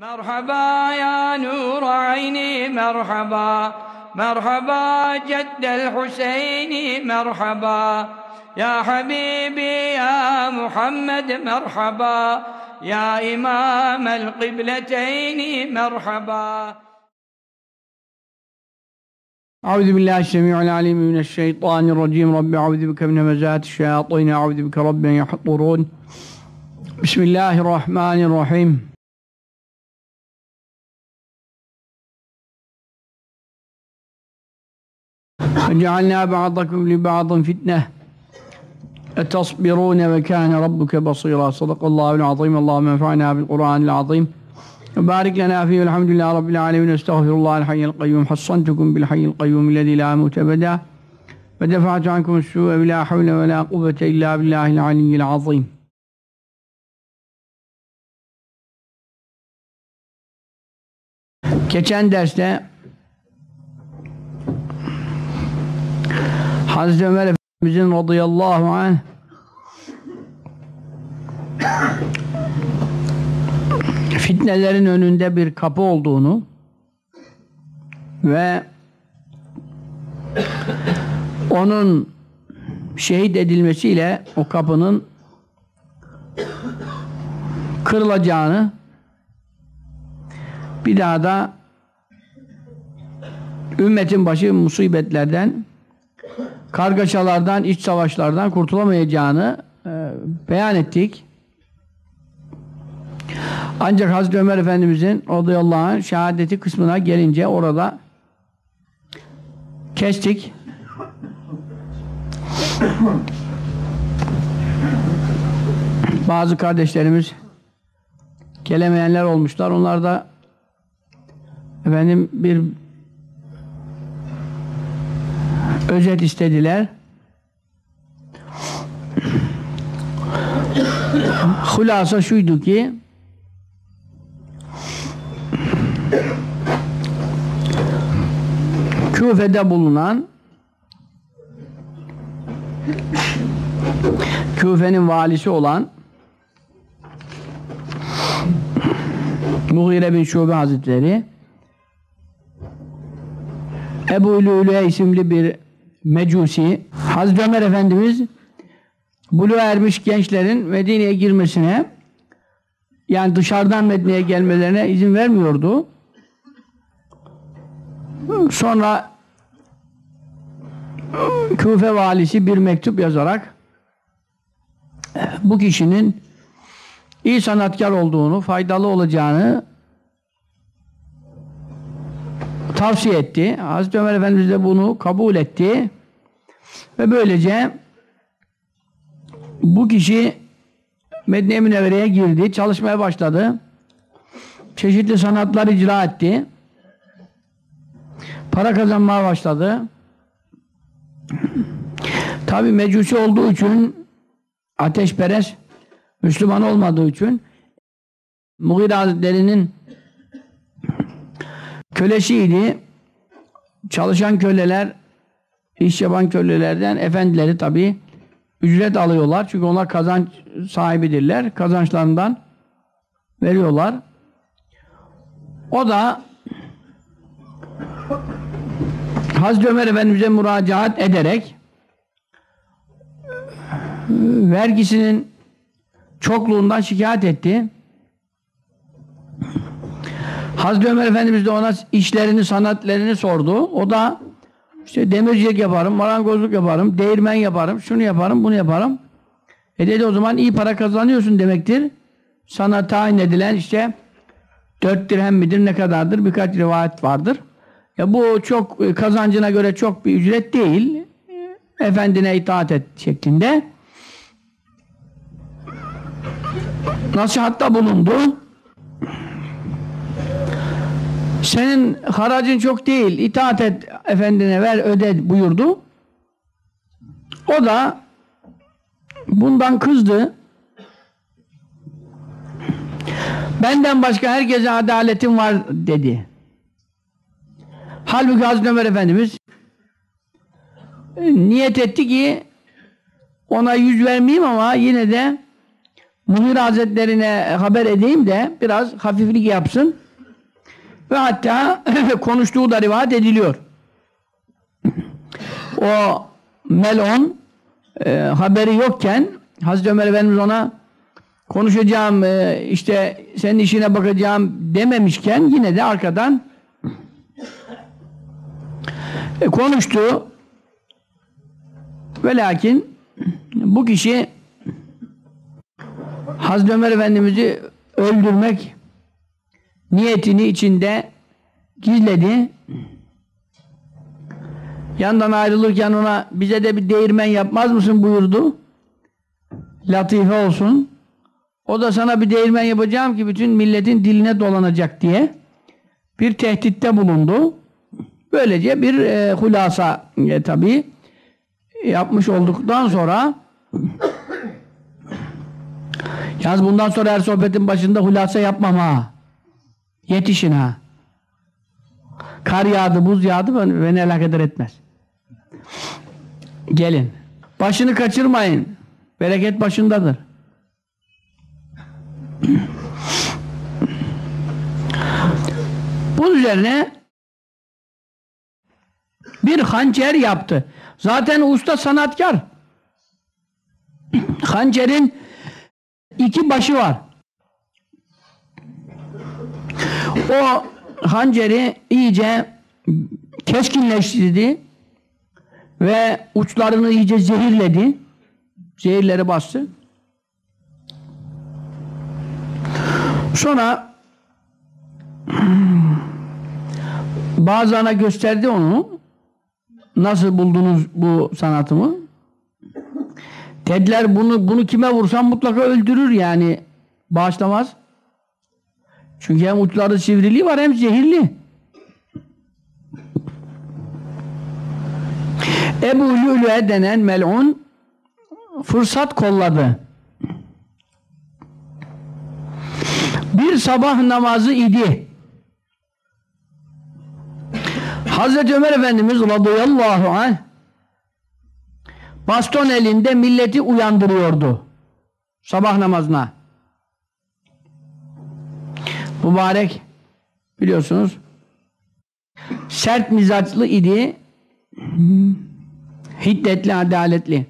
مرحبا يا نور عيني مرحبا. مرحبا جد الحسين مرحبا. يا حبيبي يا محمد مرحبا. يا إمام القبلتين مرحبا. أعوذ بالله السميع العليم من الشيطان الرجيم. رب أعوذ بك من همزات الشياطين أعوذ بك رب يحضرون. بسم الله الرحمن الرحيم. وجعلنا بعضكم لبعض فتنة أتصبرون وكان ربك بصيرا صدق الله العظيم اللهم انفعنا بالقرآن العظيم وبارك لنا فيه والحمد لله رب العالمين استغفر الله الحي القيوم حصنتكم بالحي القيوم الذي لا موت أبدا ودفعت عنكم السوء بلا حول ولا قوة إلا بالله العلي العظيم Geçen derste Hazreti Ömer Efendimizin radıyallahu anh. Fitnelerin önünde bir kapı olduğunu ve onun şehit edilmesiyle o kapının kırılacağını bir daha da ümmetin başı musibetlerden kargaşalardan, iç savaşlardan kurtulamayacağını e, beyan ettik. Ancak Hazreti Ömer Efendimizin radıyallahu anh şehadeti kısmına gelince orada kestik. Bazı kardeşlerimiz gelemeyenler olmuşlar. Onlar da efendim bir özet istediler. Hulasa şuydu ki Küfe'de bulunan Küfe'nin valisi olan Mughire bin Şube Hazretleri Ebu Lü'lü'ye isimli bir mecusi Hazreti Ömer Efendimiz bulu ermiş gençlerin Medine'ye girmesine yani dışarıdan Medine'ye gelmelerine izin vermiyordu. Sonra Küfe valisi bir mektup yazarak bu kişinin iyi sanatkar olduğunu, faydalı olacağını tavsiye etti. Hazreti Ömer Efendimiz de bunu kabul etti. Ve böylece bu kişi Medine Münevvere'ye girdi, çalışmaya başladı. Çeşitli sanatlar icra etti. Para kazanmaya başladı. Tabi mecusi olduğu için ateşperest Müslüman olmadığı için Mughire Hazretleri'nin kölesiydi. Çalışan köleler iş yapan kölelerden efendileri tabi ücret alıyorlar. Çünkü onlar kazanç sahibidirler. Kazançlarından veriyorlar. O da Hazreti Ömer Efendimiz'e müracaat ederek vergisinin çokluğundan şikayet etti. Hazreti Ömer Efendimiz de ona işlerini, sanatlarını sordu. O da işte demircilik yaparım, marangozluk yaparım, değirmen yaparım, şunu yaparım, bunu yaparım. E dedi o zaman iyi para kazanıyorsun demektir. Sana tayin edilen işte dört dirhem midir ne kadardır birkaç rivayet vardır. Ya bu çok kazancına göre çok bir ücret değil. Efendine itaat et şeklinde. Nasihatta bulundu. Senin haracın çok değil, itaat et efendine ver öde buyurdu. O da bundan kızdı. Benden başka herkese adaletim var dedi. Halbuki Hazreti Ömer Efendimiz niyet etti ki ona yüz vermeyeyim ama yine de Muhir Hazretlerine haber edeyim de biraz hafiflik yapsın. Ve hatta konuştuğu da rivayet ediliyor. O Melon e, haberi yokken Hazreti Ömer Efendimiz ona konuşacağım e, işte senin işine bakacağım dememişken yine de arkadan e, konuştu ve lakin bu kişi Hazreti Ömer Efendimiz'i öldürmek niyetini içinde gizledi. Yandan ayrılırken ona bize de bir değirmen yapmaz mısın buyurdu. Latife olsun. O da sana bir değirmen yapacağım ki bütün milletin diline dolanacak diye bir tehditte bulundu. Böylece bir e, hulasa e, tabi yapmış olduktan sonra yalnız bundan sonra her sohbetin başında hulasa yapmam ha. Yetişin ha. Kar yağdı, buz yağdı beni, alakadar etmez. Gelin. Başını kaçırmayın. Bereket başındadır. Bunun üzerine bir hançer yaptı. Zaten usta sanatkar. Hançerin iki başı var. O hançeri iyice keskinleştirdi ve uçlarını iyice zehirledi. Zehirleri bastı. Sonra bazılarına gösterdi onu. Nasıl buldunuz bu sanatımı? Dediler bunu bunu kime vursam mutlaka öldürür yani. Bağışlamaz. Çünkü hem uçları sivriliği var hem zehirli. Ebu Lülü'e denen melun fırsat kolladı. Bir sabah namazı idi. Hazreti Ömer Efendimiz radıyallahu anh baston elinde milleti uyandırıyordu. Sabah namazına. Mübarek biliyorsunuz sert mizaçlı idi. Hiddetli, adaletli.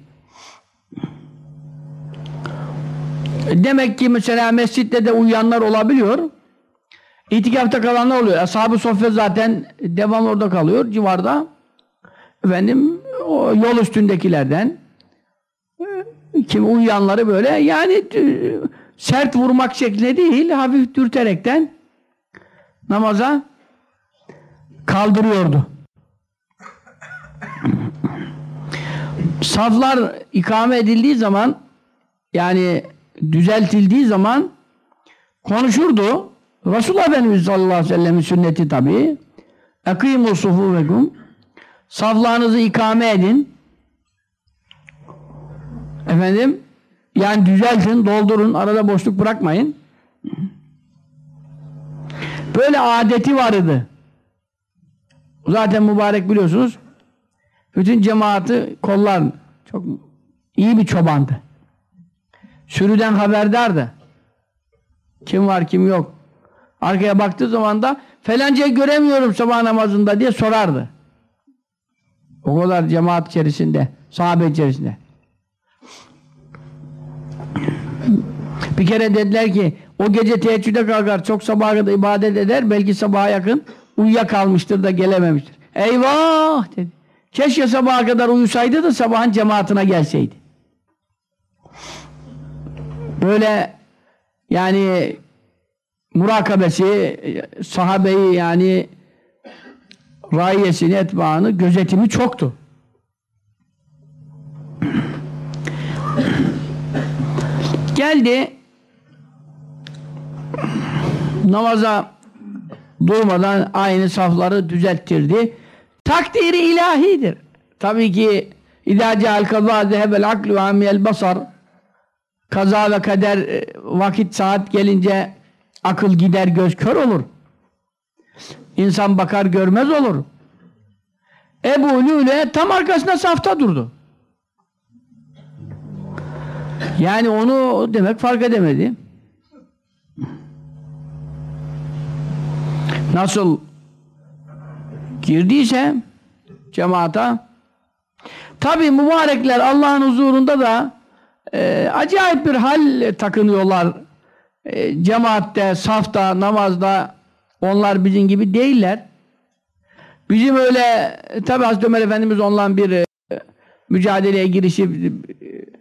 Demek ki mesela mescitte de uyuyanlar olabiliyor. İtikafta kalanlar oluyor. Ashab-ı zaten devam orada kalıyor civarda. Efendim o yol üstündekilerden kim uyuyanları böyle yani e, sert vurmak şeklinde değil hafif dürterekten namaza kaldırıyordu. Saflar ikame edildiği zaman yani düzeltildiği zaman konuşurdu. Resulullah Efendimiz sallallahu aleyhi ve sellem'in sünneti tabi. Ekîmû sufûvekum Saflarınızı ikame edin. Efendim yani düzeltin, doldurun, arada boşluk bırakmayın. Böyle adeti vardı. Zaten mübarek biliyorsunuz. Bütün cemaati kollar. Çok iyi bir çobandı. Sürüden haberdardı. Kim var kim yok. Arkaya baktığı zaman da felancayı göremiyorum sabah namazında diye sorardı. O kadar cemaat içerisinde, sahabe içerisinde. Bir kere dediler ki o gece teheccüde kalkar, çok sabaha kadar ibadet eder, belki sabaha yakın uyuyakalmıştır da gelememiştir. Eyvah dedi. Keşke sabaha kadar uyusaydı da sabahın cemaatine gelseydi. Böyle yani murakabesi, sahabeyi yani raiyesini, etbaını, gözetimi çoktu. Geldi namaza durmadan aynı safları düzelttirdi. Takdiri ilahidir. Tabii ki İzâ ceal kazâ zehebel aklu ve amiyel basar kaza ve kader e, vakit saat gelince akıl gider göz kör olur. İnsan bakar görmez olur. Ebu Lüle tam arkasında safta durdu. Yani onu demek fark edemedi. Nasıl girdiyse cemaata tabi mübarekler Allah'ın huzurunda da e, acayip bir hal takınıyorlar. E, cemaatte, safta, namazda onlar bizim gibi değiller. Bizim öyle tabi Hazreti Ömer Efendimiz onunla bir e, mücadeleye girişip e,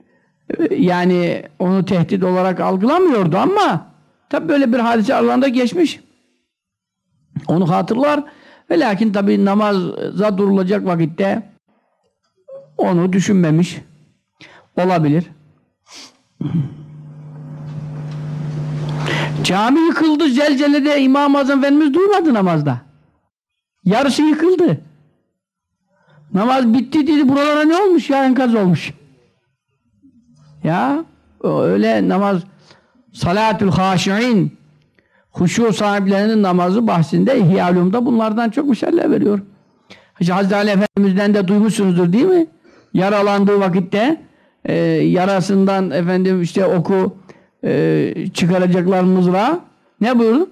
yani onu tehdit olarak algılamıyordu ama tabi böyle bir hadise aralarında geçmiş. Onu hatırlar ve lakin tabi namaza durulacak vakitte onu düşünmemiş olabilir. Cami yıkıldı zelzelede İmam-ı Azam Efendimiz duymadı namazda. Yarısı yıkıldı. Namaz bitti dedi buralara ne olmuş ya enkaz olmuş. Ya öyle namaz salatül haşi'in huşu sahiplerinin namazı bahsinde İhya bunlardan çok misaller veriyor. İşte Hazreti Ali Efendimiz'den de duymuşsunuzdur değil mi? Yaralandığı vakitte e, yarasından efendim işte oku e, çıkaracaklar mızrağı. Ne buyurdu?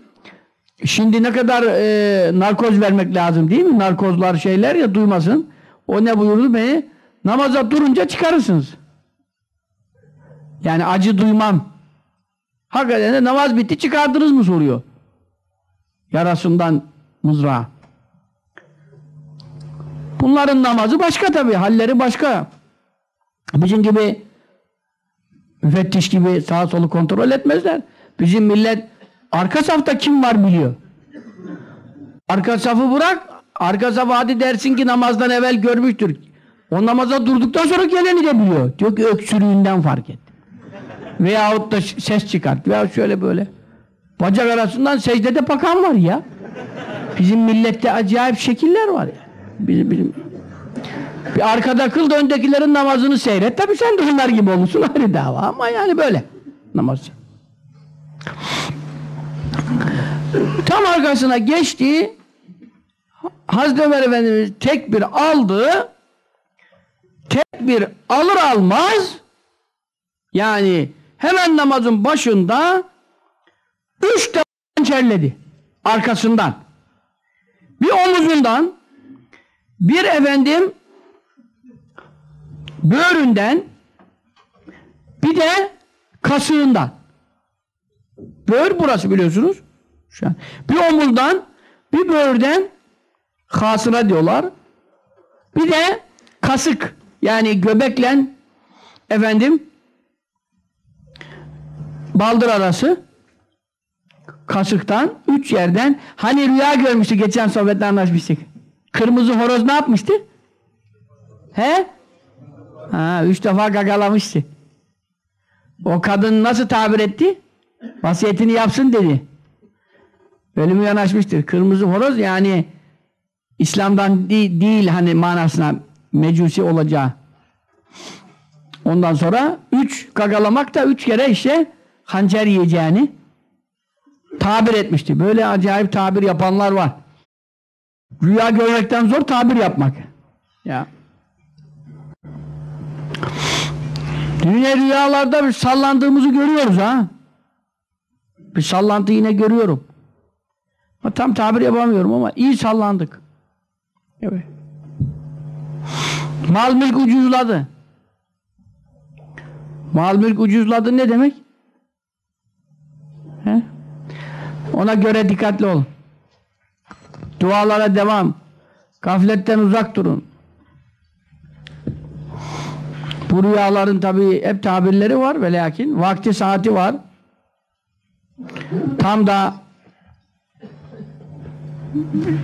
Şimdi ne kadar e, narkoz vermek lazım değil mi? Narkozlar şeyler ya duymasın. O ne buyurdu beni? Namaza durunca çıkarırsınız. Yani acı duymam. Hakikaten de namaz bitti çıkardınız mı soruyor. Yarasından mızrağı. Bunların namazı başka tabi. Halleri başka. Bizim gibi müfettiş gibi sağa solu kontrol etmezler. Bizim millet arka safta kim var biliyor. Arka safı bırak arka safı hadi dersin ki namazdan evvel görmüştür. O namaza durduktan sonra geleni de biliyor. Diyor ki öksürüğünden fark et. Veyahut da ses çıkart. Veya şöyle böyle. Bacak arasından secdede bakan var ya. Bizim millette acayip şekiller var ya. Bizim, bizim. Bir arkada kıl da öndekilerin namazını seyret. Tabi sen de onlar gibi olursun ayrı dava ama yani böyle namaz. Tam arkasına geçti. Hazreti Ömer Efendimiz tek bir aldı. Tek bir alır almaz yani hemen namazın başında üç defa hançerledi. Arkasından. Bir omuzundan bir efendim böğründen bir de kasığından. Böğür burası biliyorsunuz. Şu an. Bir omuzdan bir böğürden hasına diyorlar. Bir de kasık yani göbekle efendim baldır arası kasıktan üç yerden hani rüya görmüştü geçen sohbette anlaşmıştık. Kırmızı horoz ne yapmıştı? He? Ha, üç defa gagalamıştı. O kadın nasıl tabir etti? Vasiyetini yapsın dedi. Ölümü yanaşmıştır. Kırmızı horoz yani İslam'dan değil, değil hani manasına mecusi olacağı. Ondan sonra üç gagalamak da üç kere işte hançer yiyeceğini tabir etmişti. Böyle acayip tabir yapanlar var. Rüya görmekten zor tabir yapmak. Ya. Dünya rüyalarda bir sallandığımızı görüyoruz ha. Bir sallantı yine görüyorum. Ama tam tabir yapamıyorum ama iyi sallandık. Evet. Mal mülk ucuzladı. Mal mülk ucuzladı ne demek? He? Ona göre dikkatli olun. Dualara devam. Gafletten uzak durun. Bu rüyaların tabi hep tabirleri var ve lakin vakti saati var. Tam da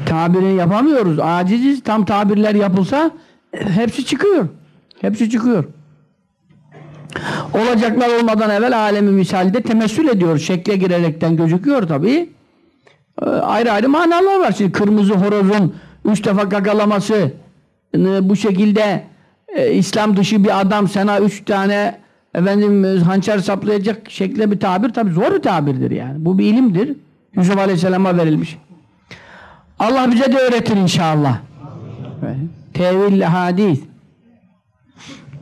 tabirini yapamıyoruz. Aciziz. Tam tabirler yapılsa hepsi çıkıyor. Hepsi çıkıyor. Olacaklar olmadan evvel alemi misalde temessül ediyor. Şekle girerekten gözüküyor tabi. Ee, ayrı ayrı manalar var. Şimdi kırmızı horozun üç defa gagalaması bu şekilde e, İslam dışı bir adam sana üç tane efendim e, hançer saplayacak şekle bir tabir tabi zor bir tabirdir yani. Bu bir ilimdir. Yusuf Aleyhisselam'a verilmiş. Allah bize de öğretir inşallah. Tevil hadis.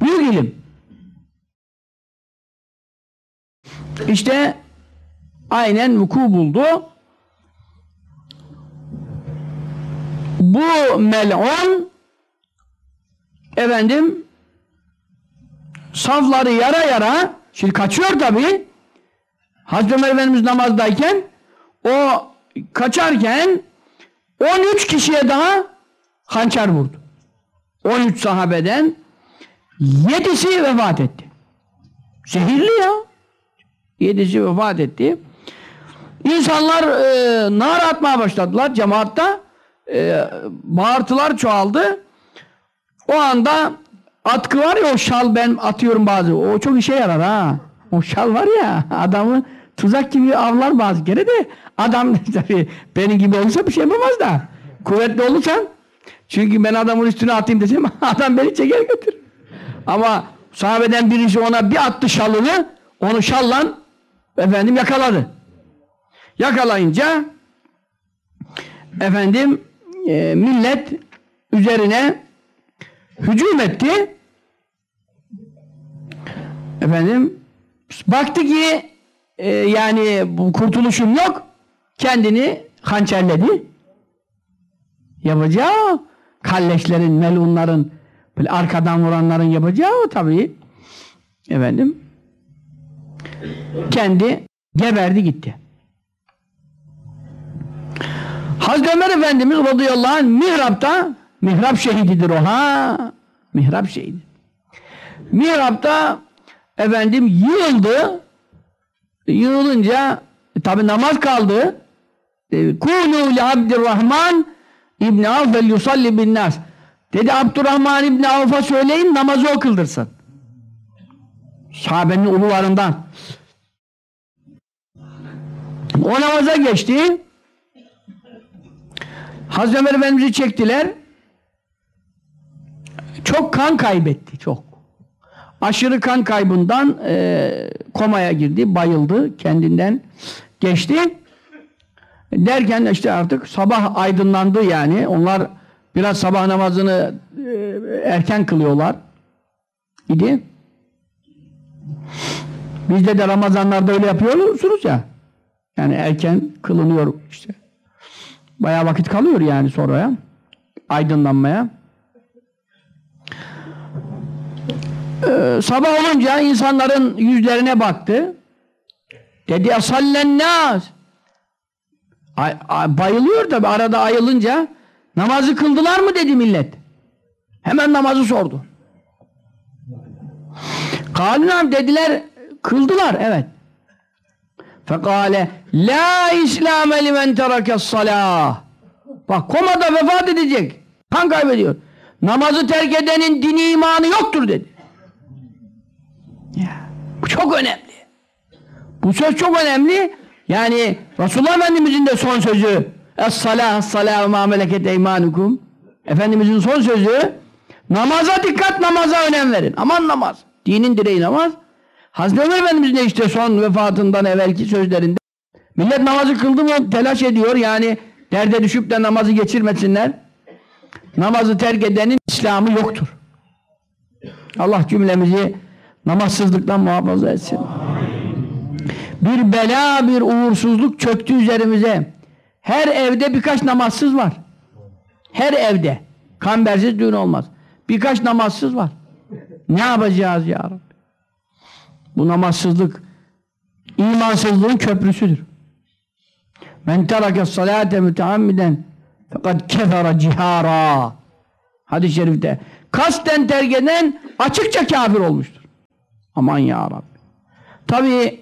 Büyük ilim. İşte aynen vuku buldu. Bu mel'un efendim safları yara yara şimdi kaçıyor tabi Hazreti Ömer Efendimiz namazdayken o kaçarken 13 kişiye daha hançer vurdu. 13 sahabeden 7'si vefat etti. Zehirli ya. 7'si vefat etti. İnsanlar e, nar atmaya başladılar cemaatta. E, bağırtılar çoğaldı. O anda atkı var ya o şal ben atıyorum bazı. O çok işe yarar ha. O şal var ya adamı tuzak gibi avlar bazı kere de adam tabii benim gibi olursa bir şey yapamaz da. Kuvvetli olursan çünkü ben adamın üstüne atayım desem adam beni çeker götür. Ama sahabeden birisi ona bir attı şalını onu şallan efendim yakaladı. Yakalayınca efendim e, millet üzerine hücum etti. Efendim baktı ki e, yani bu kurtuluşum yok. Kendini hançerledi. Yapacağı kalleşlerin, melunların böyle arkadan vuranların yapacağı tabii. Efendim kendi geberdi gitti. Hazreti Ömer Efendimiz radıyallahu anh mihrapta mihrap şehididir o ha mihrap şehidi. Mihrapta efendim yığıldı yığılınca e, tabi namaz kaldı e, kûnû li abdirrahman İbn-i Avf vel yusalli bin nas dedi Abdurrahman İbn-i Avf'a söyleyin namazı o kıldırsın sahabenin ulularından o namaza geçti Hazreti Ömer Efendimiz'i çektiler. Çok kan kaybetti, çok. Aşırı kan kaybından e, komaya girdi, bayıldı, kendinden geçti. Derken işte artık sabah aydınlandı yani. Onlar biraz sabah namazını e, erken kılıyorlar idi. Bizde de Ramazanlarda öyle yapıyorsunuz ya. Yani erken kılınıyor işte. Bayağı vakit kalıyor yani sonraya. Aydınlanmaya. Ee, sabah olunca insanların yüzlerine baktı. Dedi asallennâs. Bayılıyor tabi arada ayılınca. Namazı kıldılar mı dedi millet. Hemen namazı sordu. Kalunam dediler kıldılar evet. Fekale La İslame limen terakes salah Bak komada vefat edecek. Kan kaybediyor. Namazı terk edenin dini imanı yoktur dedi. Ya, bu çok önemli. Bu söz çok önemli. Yani Resulullah Efendimizin de son sözü Es-salah, es-salah ma meleket Efendimizin son sözü namaza dikkat, namaza önem verin. Aman namaz. Dinin direği namaz. Hazreti Ömer Efendimiz de işte son vefatından evvelki sözlerinde millet namazı kıldı mı telaş ediyor yani derde düşüp de namazı geçirmesinler. Namazı terk edenin İslam'ı yoktur. Allah cümlemizi namazsızlıktan muhafaza etsin. Bir bela, bir uğursuzluk çöktü üzerimize. Her evde birkaç namazsız var. Her evde. Kambersiz düğün olmaz. Birkaç namazsız var. Ne yapacağız ya Rabbi? Bu namazsızlık imansızlığın köprüsüdür. Men terake salate müteammiden fakat kefere cihara hadis-i şerifte kasten terk eden açıkça kafir olmuştur. Aman ya Rabbi. Tabi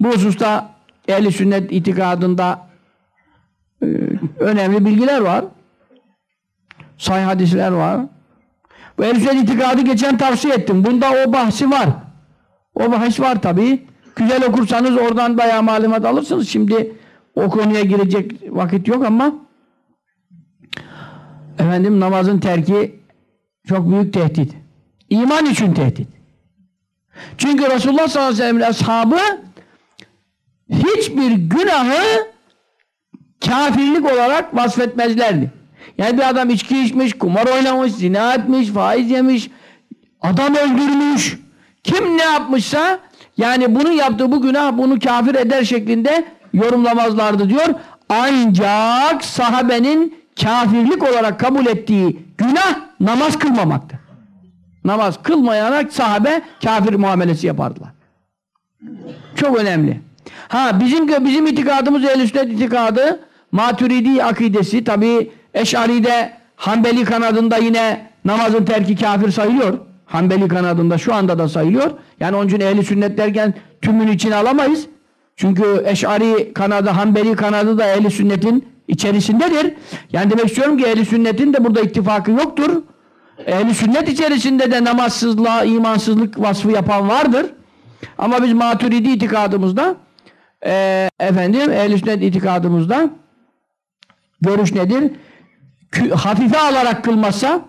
bu hususta ehli sünnet itikadında e, önemli bilgiler var. Sahih hadisler var. Ehli sünnet itikadı geçen tavsiye ettim. Bunda o bahsi var. O bahis var tabi. Güzel okursanız oradan bayağı malumat alırsınız. Şimdi o konuya girecek vakit yok ama efendim namazın terki çok büyük tehdit. İman için tehdit. Çünkü Resulullah sallallahu aleyhi ve sellem ashabı hiçbir günahı kafirlik olarak vasfetmezlerdi. Yani bir adam içki içmiş, kumar oynamış, zina etmiş, faiz yemiş, adam öldürmüş, kim ne yapmışsa Yani bunun yaptığı bu günah bunu kafir eder şeklinde yorumlamazlardı diyor. Ancak sahabenin kafirlik olarak kabul ettiği günah namaz kılmamaktı. Namaz kılmayana sahabe kafir muamelesi yapardılar. Çok önemli. Ha bizim bizim itikadımız ehl sünnet itikadı Maturidi akidesi tabi Eş'ari'de Hanbeli kanadında yine namazın terki kafir sayılıyor. Hanbeli kanadında şu anda da sayılıyor. Yani onun için ehli sünnet derken tümünü içine alamayız. Çünkü Eş'ari kanadı, Hanbeli kanadı da ehli sünnetin içerisindedir. Yani demek istiyorum ki ehli sünnetin de burada ittifakı yoktur. Ehli sünnet içerisinde de namazsızlığa, imansızlık vasfı yapan vardır. Ama biz maturidi itikadımızda e, efendim ehl sünnet itikadımızda görüş nedir? Hafife alarak kılmazsa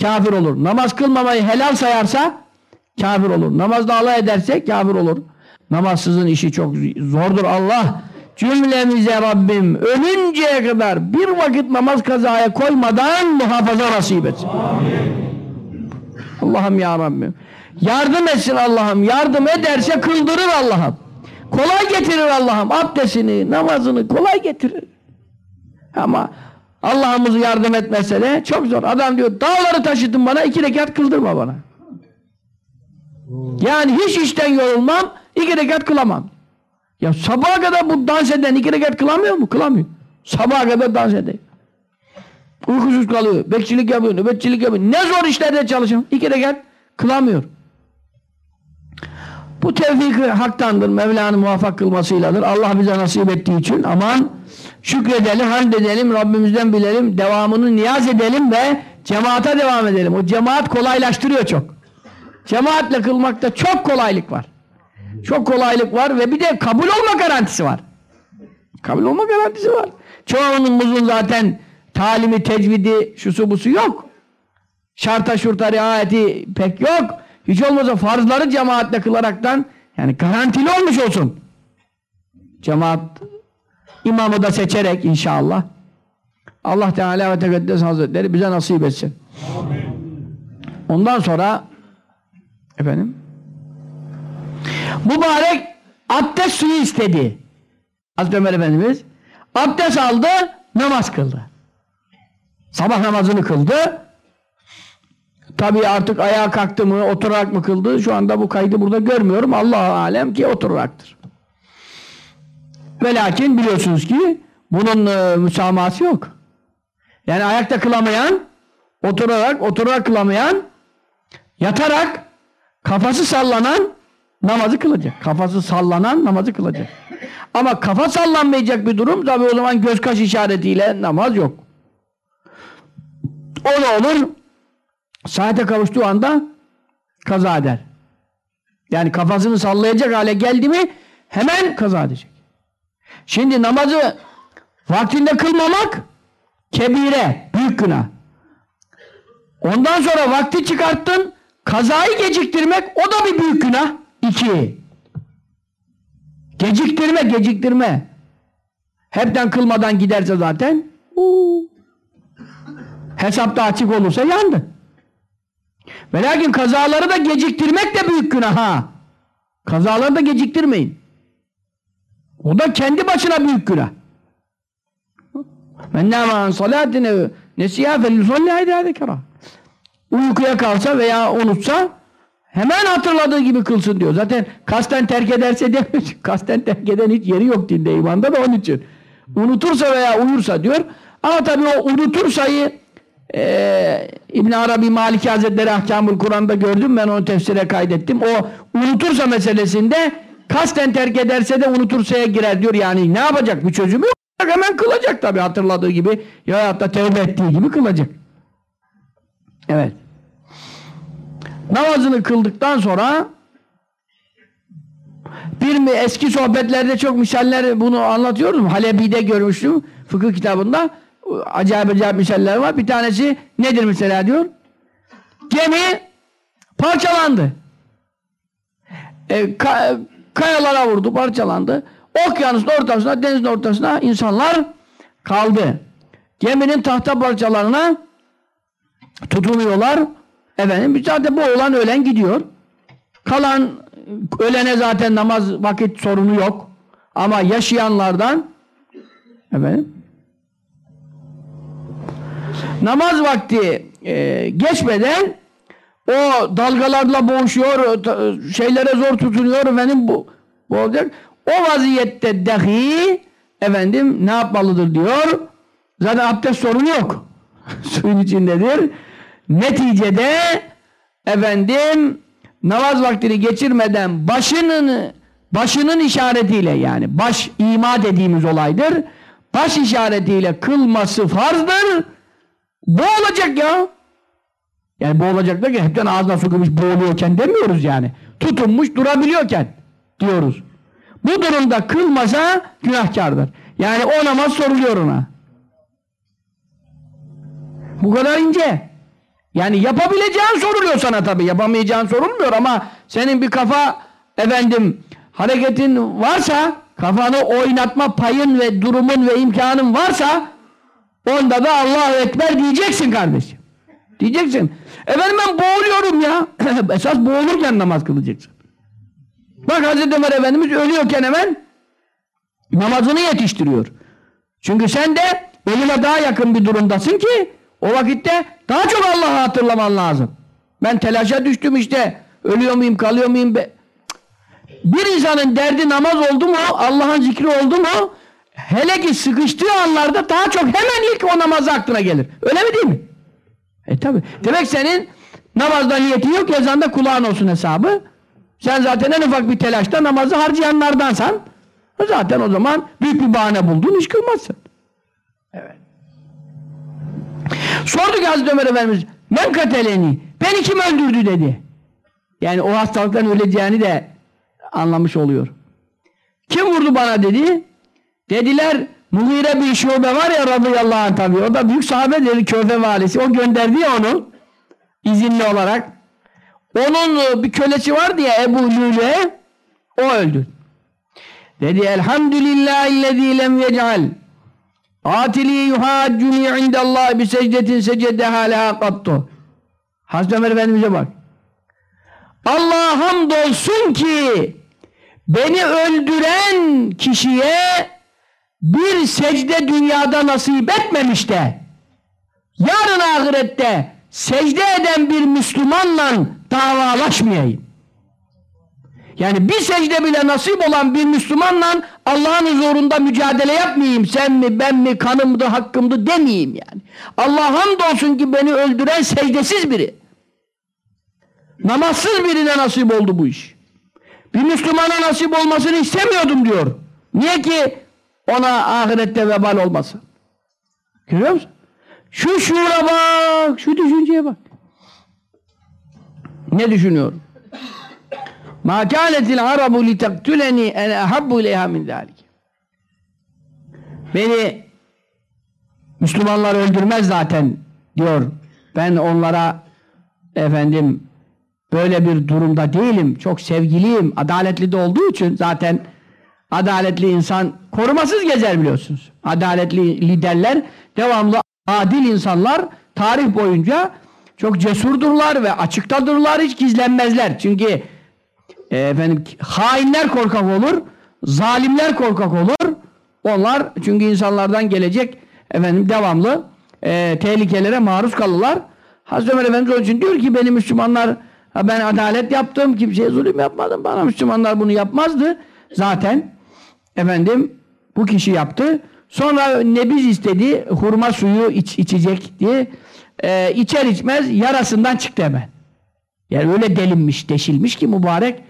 kafir olur. Namaz kılmamayı helal sayarsa kafir olur. Namazda alay ederse kafir olur. Namazsızın işi çok zordur. Allah cümlemize Rabbim ölünceye kadar bir vakit namaz kazaya koymadan muhafaza nasip etsin. Allah'ım ya Rabbim. Yardım etsin Allah'ım. Yardım ederse kıldırır Allah'ım. Kolay getirir Allah'ım. Abdestini, namazını kolay getirir. Ama Allah'ımız yardım etmese de çok zor. Adam diyor dağları taşıdın bana iki rekat kıldırma bana. Yani hiç işten yorulmam iki rekat kılamam. Ya sabaha kadar bu dans eden iki rekat kılamıyor mu? Kılamıyor. Sabaha kadar dans edeyim. Uykusuz kalıyor. Bekçilik yapıyor, nöbetçilik yapıyor. Ne zor işlerde çalışın. İki rekat kılamıyor. Bu tevfik haktandır. Mevla'nın muvaffak kılmasıyladır. Allah bize nasip ettiği için aman şükredelim, hamd edelim, Rabbimizden bilelim, devamını niyaz edelim ve cemaate devam edelim. O cemaat kolaylaştırıyor çok. Cemaatle kılmakta çok kolaylık var. Çok kolaylık var ve bir de kabul olma garantisi var. Kabul olma garantisi var. Çoğunumuzun zaten talimi, tecvidi, şusu busu yok. Şarta şurta riayeti pek yok. Hiç olmazsa farzları cemaatle kılaraktan yani garantili olmuş olsun. Cemaat imamı da seçerek inşallah Allah Teala ve Tekaddes Hazretleri bize nasip etsin. Ondan sonra efendim mübarek abdest suyu istedi. Hazreti Ömer Efendimiz abdest aldı, namaz kıldı. Sabah namazını kıldı. Tabii artık ayağa kalktı mı, oturarak mı kıldı? Şu anda bu kaydı burada görmüyorum. Allah alem ki oturacaktır. Ve lakin biliyorsunuz ki bunun e, müsamahası yok. Yani ayakta kılamayan, oturarak, oturarak kılamayan, yatarak, kafası sallanan namazı kılacak. Kafası sallanan namazı kılacak. Ama kafa sallanmayacak bir durum tabi o zaman göz kaş işaretiyle namaz yok. O ne olur? Saate kavuştuğu anda kaza eder. Yani kafasını sallayacak hale geldi mi hemen kaza edecek. Şimdi namazı vaktinde kılmamak kebire, büyük günah. Ondan sonra vakti çıkarttın kazayı geciktirmek o da bir büyük günah. İki. Geciktirme, geciktirme. Hepten kılmadan giderse zaten hesapta açık olursa yandı. Ve lakin kazaları da geciktirmek de büyük günah ha. Kazaları da geciktirmeyin. O da kendi başına büyük günah. Men nâmâ salâtine nesiyâ fellisolli idâdekera. Uykuya kalsa veya unutsa hemen hatırladığı gibi kılsın diyor. Zaten kasten terk ederse demiyor. Kasten terk eden hiç yeri yok dinde imanda da onun için. Unutursa veya uyursa diyor. Ama tabii o unutursayı ee, İbn Arabi Maliki Hazretleri Ahkamul Kur'an'da gördüm ben onu tefsire kaydettim. O unutursa meselesinde kasten terk ederse de unutursaya girer diyor. Yani ne yapacak? Bir çözümü yok. Hemen kılacak tabi hatırladığı gibi ya da tevbe ettiği gibi kılacak. Evet. Namazını kıldıktan sonra bir mi eski sohbetlerde çok misaller bunu anlatıyorum. Halebi'de görmüştüm fıkıh kitabında acayip acayip misaller var. Bir tanesi nedir mesela diyor? Gemi parçalandı. E, ka kayalara vurdu, parçalandı. Okyanusun ortasına, denizin ortasına insanlar kaldı. Geminin tahta parçalarına tutunuyorlar. Efendim, zaten bu olan ölen gidiyor. Kalan ölene zaten namaz vakit sorunu yok. Ama yaşayanlardan efendim namaz vakti e, geçmeden o dalgalarla boğuşuyor, şeylere zor tutunuyor efendim bu, bu olacak. O vaziyette dahi efendim ne yapmalıdır diyor. Zaten abdest sorunu yok. Suyun içindedir. Neticede efendim namaz vaktini geçirmeden başının başının işaretiyle yani baş ima dediğimiz olaydır. Baş işaretiyle kılması farzdır. Bu olacak ya. Yani boğulacak derken hepten ağzına sokulmuş boğuluyorken demiyoruz yani. Tutunmuş durabiliyorken diyoruz. Bu durumda kılmasa günahkardır. Yani o namaz soruluyor ona. Bu kadar ince. Yani yapabileceğin soruluyor sana tabi. Yapamayacağın sorulmuyor ama senin bir kafa efendim hareketin varsa kafanı oynatma payın ve durumun ve imkanın varsa onda da Allahu Ekber diyeceksin kardeşim. Diyeceksin. Efendim ben boğuluyorum ya. Esas boğulurken namaz kılacaksın. Bak Hazreti Ömer Efendimiz ölüyorken hemen namazını yetiştiriyor. Çünkü sen de ölüme daha yakın bir durumdasın ki o vakitte daha çok Allah'ı hatırlaman lazım. Ben telaşa düştüm işte. Ölüyor muyum, kalıyor muyum? Be? Bir insanın derdi namaz oldu mu, Allah'ın zikri oldu mu, hele ki sıkıştığı anlarda daha çok hemen ilk o namazı aklına gelir. Öyle mi değil mi? E tabi. Demek senin namazda niyetin yok, ezanda kulağın olsun hesabı. Sen zaten en ufak bir telaşta namazı harcayanlardansan zaten o zaman büyük bir bahane buldun, iş kılmazsın. Evet. Sordu ki Hazreti Ömer Efendimiz men kateleni beni kim öldürdü dedi. Yani o hastalıktan öleceğini de anlamış oluyor. Kim vurdu bana dedi. Dediler Mughire bir şube var ya radıyallahu anh tabi. O da büyük sahabe dedi köfe valisi. O gönderdi ya onu izinli olarak. Onun bir kölesi vardı ya Ebu Lüle o öldü. Dedi elhamdülillahillezî lem yec'al Atili yuhaccuni indallah bi secdetin secdeha leha kattu. Hazreti Ömer Efendimiz'e bak. Allah hamdolsun ki beni öldüren kişiye bir secde dünyada nasip etmemiş de yarın ahirette secde eden bir Müslümanla davalaşmayayım. Yani bir secde bile nasip olan bir Müslümanla Allah'ın huzurunda mücadele yapmayayım. Sen mi, ben mi, kanımdı, hakkımdı demeyeyim yani. Allah hamdolsun ki beni öldüren secdesiz biri. Namazsız birine nasip oldu bu iş. Bir Müslümana nasip olmasını istemiyordum diyor. Niye ki ona ahirette vebal olmasın? Görüyor musun? Şu şuura bak, şu düşünceye bak. Ne düşünüyorum? Kânetil arabu li tektüleni en ahabbu ileyha min zâlik. Beni Müslümanlar öldürmez zaten diyor. Ben onlara efendim böyle bir durumda değilim. Çok sevgiliyim. Adaletli de olduğu için zaten adaletli insan korumasız gezer biliyorsunuz. Adaletli liderler devamlı adil insanlar tarih boyunca çok cesurdurlar ve açıktadırlar hiç gizlenmezler. Çünkü e, efendim hainler korkak olur, zalimler korkak olur. Onlar çünkü insanlardan gelecek efendim devamlı e, tehlikelere maruz kalırlar. Hazreti Ömer Efendimiz onun için diyor ki benim Müslümanlar ben adalet yaptım, kimseye zulüm yapmadım. Bana Müslümanlar bunu yapmazdı. Zaten efendim bu kişi yaptı. Sonra nebiz istedi, hurma suyu iç, içecek diye. E, içer içmez yarasından çıktı hemen. Yani öyle delinmiş, deşilmiş ki mübarek.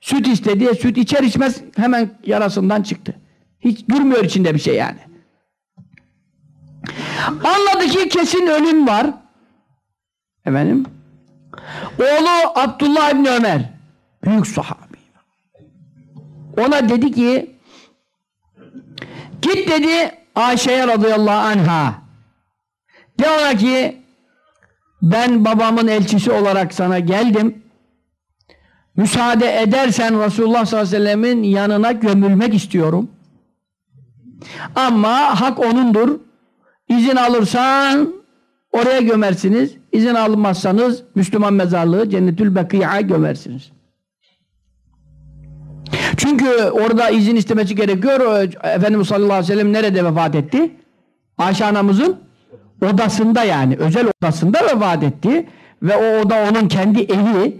Süt istedi, süt içer içmez hemen yarasından çıktı. Hiç durmuyor içinde bir şey yani. Anladı ki kesin ölüm var. Efendim? Oğlu Abdullah İbni Ömer. Büyük sahabi. Ona dedi ki git dedi Ayşe'ye radıyallahu anha de ona ki ben babamın elçisi olarak sana geldim müsaade edersen Resulullah sallallahu aleyhi ve sellemin yanına gömülmek istiyorum. Ama hak onundur. İzin alırsan oraya gömersiniz. İzin almazsanız Müslüman mezarlığı Cennetül Bekî'a gömersiniz. Çünkü orada izin istemesi gerekiyor. Efendimiz sallallahu aleyhi ve sellem nerede vefat etti? Ayşe anamızın odasında yani. Özel odasında vefat etti. Ve o oda onun kendi evi.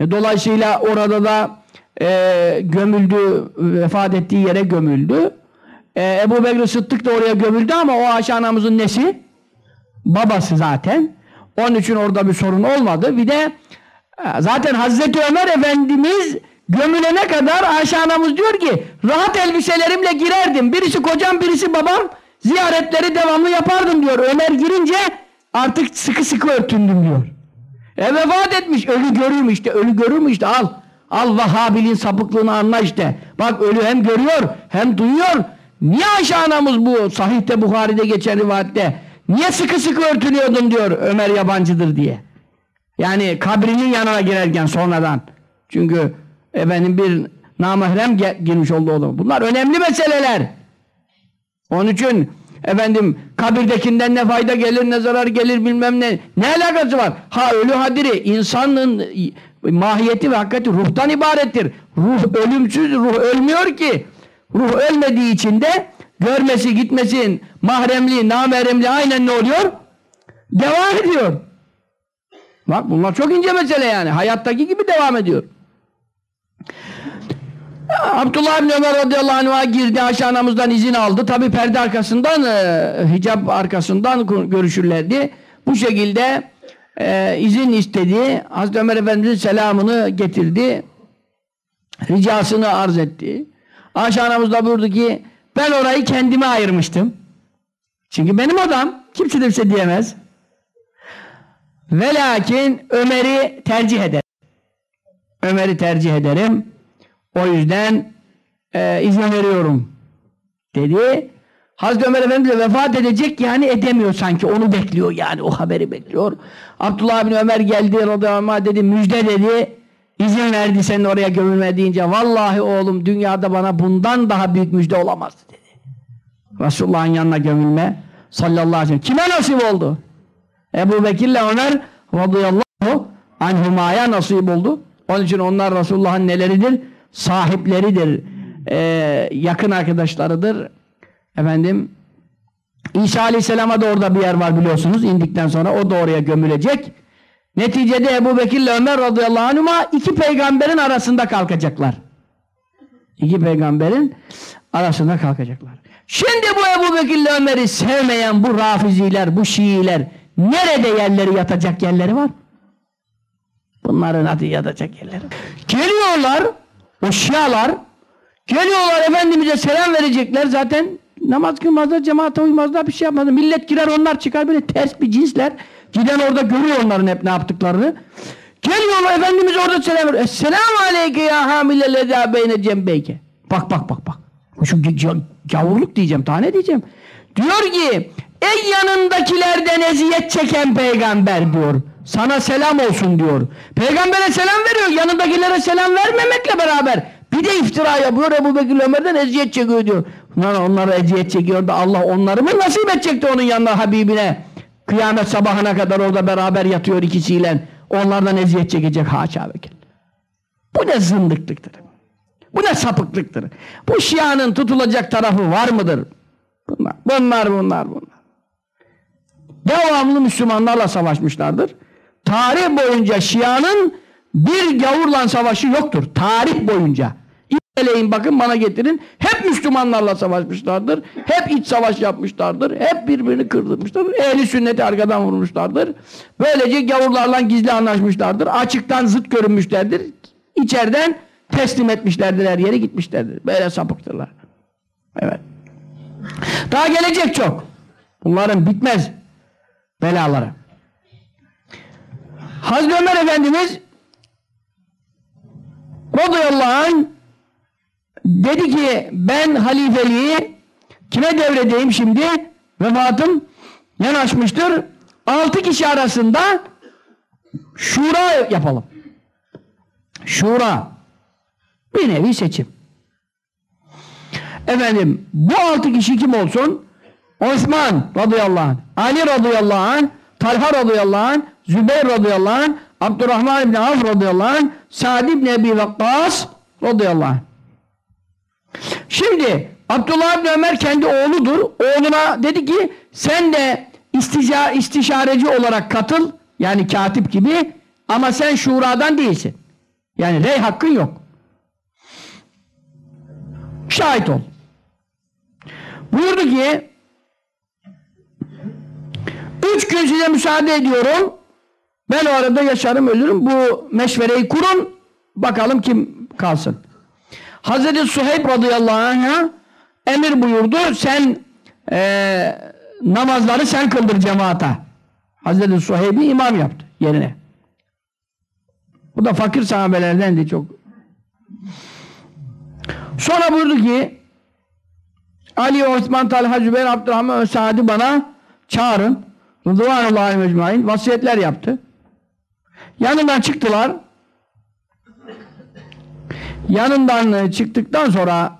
E, dolayısıyla orada da e, gömüldü, vefat ettiği yere gömüldü. E, Ebu Bekir Sıddık da oraya gömüldü ama o Ayşe anamızın nesi? Babası zaten. Onun için orada bir sorun olmadı. Bir de e, zaten Hazreti Ömer Efendimiz gömülene kadar Ayşe anamız diyor ki rahat elbiselerimle girerdim. Birisi kocam birisi babam ziyaretleri devamlı yapardım diyor. Ömer girince artık sıkı sıkı örtündüm diyor. E vefat etmiş. Ölü görür mü işte? Ölü görür mü işte? Al. Al Vahhabiliğin sapıklığını anla işte. Bak ölü hem görüyor hem duyuyor. Niye Ayşe anamız bu sahihte Bukhari'de geçen rivayette niye sıkı sıkı örtülüyordun diyor Ömer yabancıdır diye. Yani kabrinin yanına girerken sonradan. Çünkü efendim bir namahrem girmiş oldu o zaman. Bunlar önemli meseleler. Onun için efendim kabirdekinden ne fayda gelir ne zarar gelir bilmem ne. Ne alakası var? Ha ölü hadiri insanın mahiyeti ve hakikati ruhtan ibarettir. Ruh ölümsüz, ruh ölmüyor ki. Ruh ölmediği için de görmesi, gitmesin, mahremli, nameremli aynen ne oluyor? Devam ediyor. Bak bunlar çok ince mesele yani. Hayattaki gibi devam ediyor. Abdullah bin Ömer radıyallahu anh'a girdi Ayşe anamızdan izin aldı. Tabi perde arkasından e, hicap arkasından görüşürlerdi. Bu şekilde e, izin istedi. Hazreti Ömer Efendimiz'in selamını getirdi. Ricasını arz etti. Ayşe anamız buyurdu ki ben orayı kendime ayırmıştım. Çünkü benim odam. Kimse de bir şey diyemez. Ve lakin Ömer'i tercih ederim. Ömer'i tercih ederim. O yüzden e, izin veriyorum dedi. Hazreti Ömer Efendimiz vefat edecek yani edemiyor sanki. Onu bekliyor yani. O haberi bekliyor. Abdullah bin Ömer geldi radıyallahu dedi müjde dedi. İzin verdi senin oraya gömülme deyince vallahi oğlum dünyada bana bundan daha büyük müjde olamaz dedi. Resulullah'ın yanına gömülme sallallahu aleyhi ve sellem. Kime nasip oldu? Ebu Bekir'le Ömer radıyallahu anhumaya nasip oldu. Onun için onlar Resulullah'ın neleridir? Sahipleridir. Ee, yakın arkadaşlarıdır. Efendim İsa Aleyhisselam'a da orada bir yer var biliyorsunuz. indikten sonra o da oraya gömülecek. Neticede Ebu Bekir ile Ömer radıyallahu anhuma iki peygamberin arasında kalkacaklar. İki peygamberin arasında kalkacaklar. Şimdi bu Ebu Bekir ile Ömer'i sevmeyen bu rafiziler, bu şiiler nerede yerleri yatacak yerleri var? Bunların adı yatacak yerleri. Geliyorlar o şialar geliyorlar Efendimiz'e selam verecekler zaten namaz kılmazlar, cemaate uymazlar bir şey yapmazlar. Millet girer onlar çıkar böyle ters bir cinsler. Giden orada görüyor onların hep ne yaptıklarını. Geliyorlar Efendimiz orada selam veriyor. Esselamu aleyke ya hamilellezâ beyne cembeyke. Bak bak bak bak. Şu gavurluk diyeceğim, daha ne diyeceğim. Diyor ki, ey yanındakilerden eziyet çeken peygamber diyor. Sana selam olsun diyor. Peygambere selam veriyor, yanındakilere selam vermemekle beraber. Bir de iftira yapıyor Ebu Bekir Ömer'den eziyet çekiyor diyor. Bunlar onlara eziyet çekiyor da Allah onları mı nasip edecekti onun yanına Habibine? Kıyamet sabahına kadar orada beraber yatıyor ikisiyle. Onlardan eziyet çekecek haşa vekil. Bu ne zındıklıktır. Bu ne sapıklıktır. Bu şianın tutulacak tarafı var mıdır? Bunlar, bunlar, bunlar, bunlar. Devamlı Müslümanlarla savaşmışlardır. Tarih boyunca şianın bir gavurla savaşı yoktur. Tarih boyunca. İleleyin bakın bana getirin. Hep Müslümanlarla savaşmışlardır. Hep iç savaş yapmışlardır. Hep birbirini kırdırmışlardır. Ehli sünneti arkadan vurmuşlardır. Böylece gavurlarla gizli anlaşmışlardır. Açıktan zıt görünmüşlerdir. İçeriden teslim etmişlerdir her yere gitmişlerdir. Böyle sapıktırlar. Evet. Daha gelecek çok. Bunların bitmez belaları. Hazreti Ömer Efendimiz radıyallahu anh dedi ki ben halifeliği kime devredeyim şimdi? Vefatım yanaşmıştır. Altı kişi arasında şura yapalım. Şura. Bir nevi seçim. Efendim bu altı kişi kim olsun? Osman radıyallahu anh, Ali radıyallahu anh, Talha radıyallahu anh, Zübeyir radıyallahu anh, Abdurrahman ibn Avf radıyallahu anh, Sa'd ibn Ebi Vakkas radıyallahu anh. Şimdi Abdullah bin Ömer kendi oğludur. Oğluna dedi ki sen de istişa, istişareci olarak katıl. Yani katip gibi. Ama sen şuradan değilsin. Yani rey hakkın yok. Şahit ol. Buyurdu ki üç gün size müsaade ediyorum. Ben o arada yaşarım ölürüm. Bu meşvereyi kurun. Bakalım kim kalsın. Hazreti Suheyb radıyallahu anh'a emir buyurdu. Sen ee, namazları sen kıldır cemaata. Hazreti Suheyb'i imam yaptı yerine. Bu da fakir sahabelerdendi çok. Sonra buyurdu ki Ali, Osman, Talha, Zübeyir, Abdurrahman, Sa'd'i bana çağırın. Rıdvanullahi mecmain vasiyetler yaptı. Yanından çıktılar. Yanından çıktıktan sonra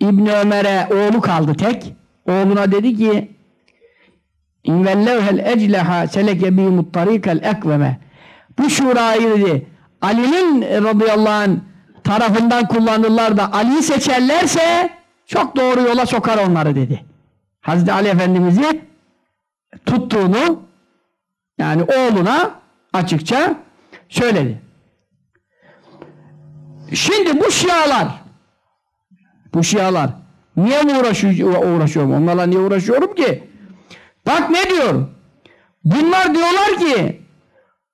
İbni Ömer'e oğlu kaldı tek. Oğluna dedi ki İnvellevhel ecleha seleke bihimut tarikel ekveme Bu şurayı dedi Ali'nin radıyallahu anh tarafından kullanırlar da Ali'yi seçerlerse çok doğru yola sokar onları dedi. Hazreti Ali Efendimiz'i tuttuğunu yani oğluna açıkça söyledi. Şimdi bu şialar bu şialar niye uğraşıyorum? Onlarla niye uğraşıyorum ki? Bak ne diyor? Bunlar diyorlar ki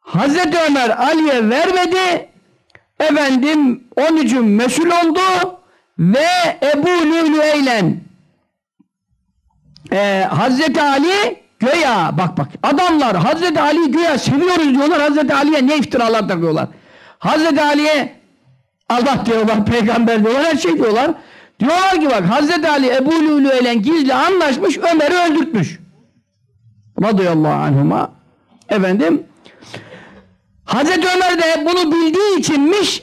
Hazreti Ömer Ali'ye vermedi efendim onun için mesul oldu ve Ebu Lü'lü'eyle e, Hazreti Ali göya bak bak. Adamlar Hazreti Ali göya seviyoruz diyorlar. Hazreti Ali'ye ne iftiralar takıyorlar? Hazreti Ali'ye Allah diyorlar peygamber diyorlar her şey diyorlar. Diyorlar ki bak Hazreti Ali Ebu Lü'lü ile gizli anlaşmış Ömer'i öldürtmüş. Radıyallahu anhuma. Efendim Hazreti Ömer de bunu bildiği içinmiş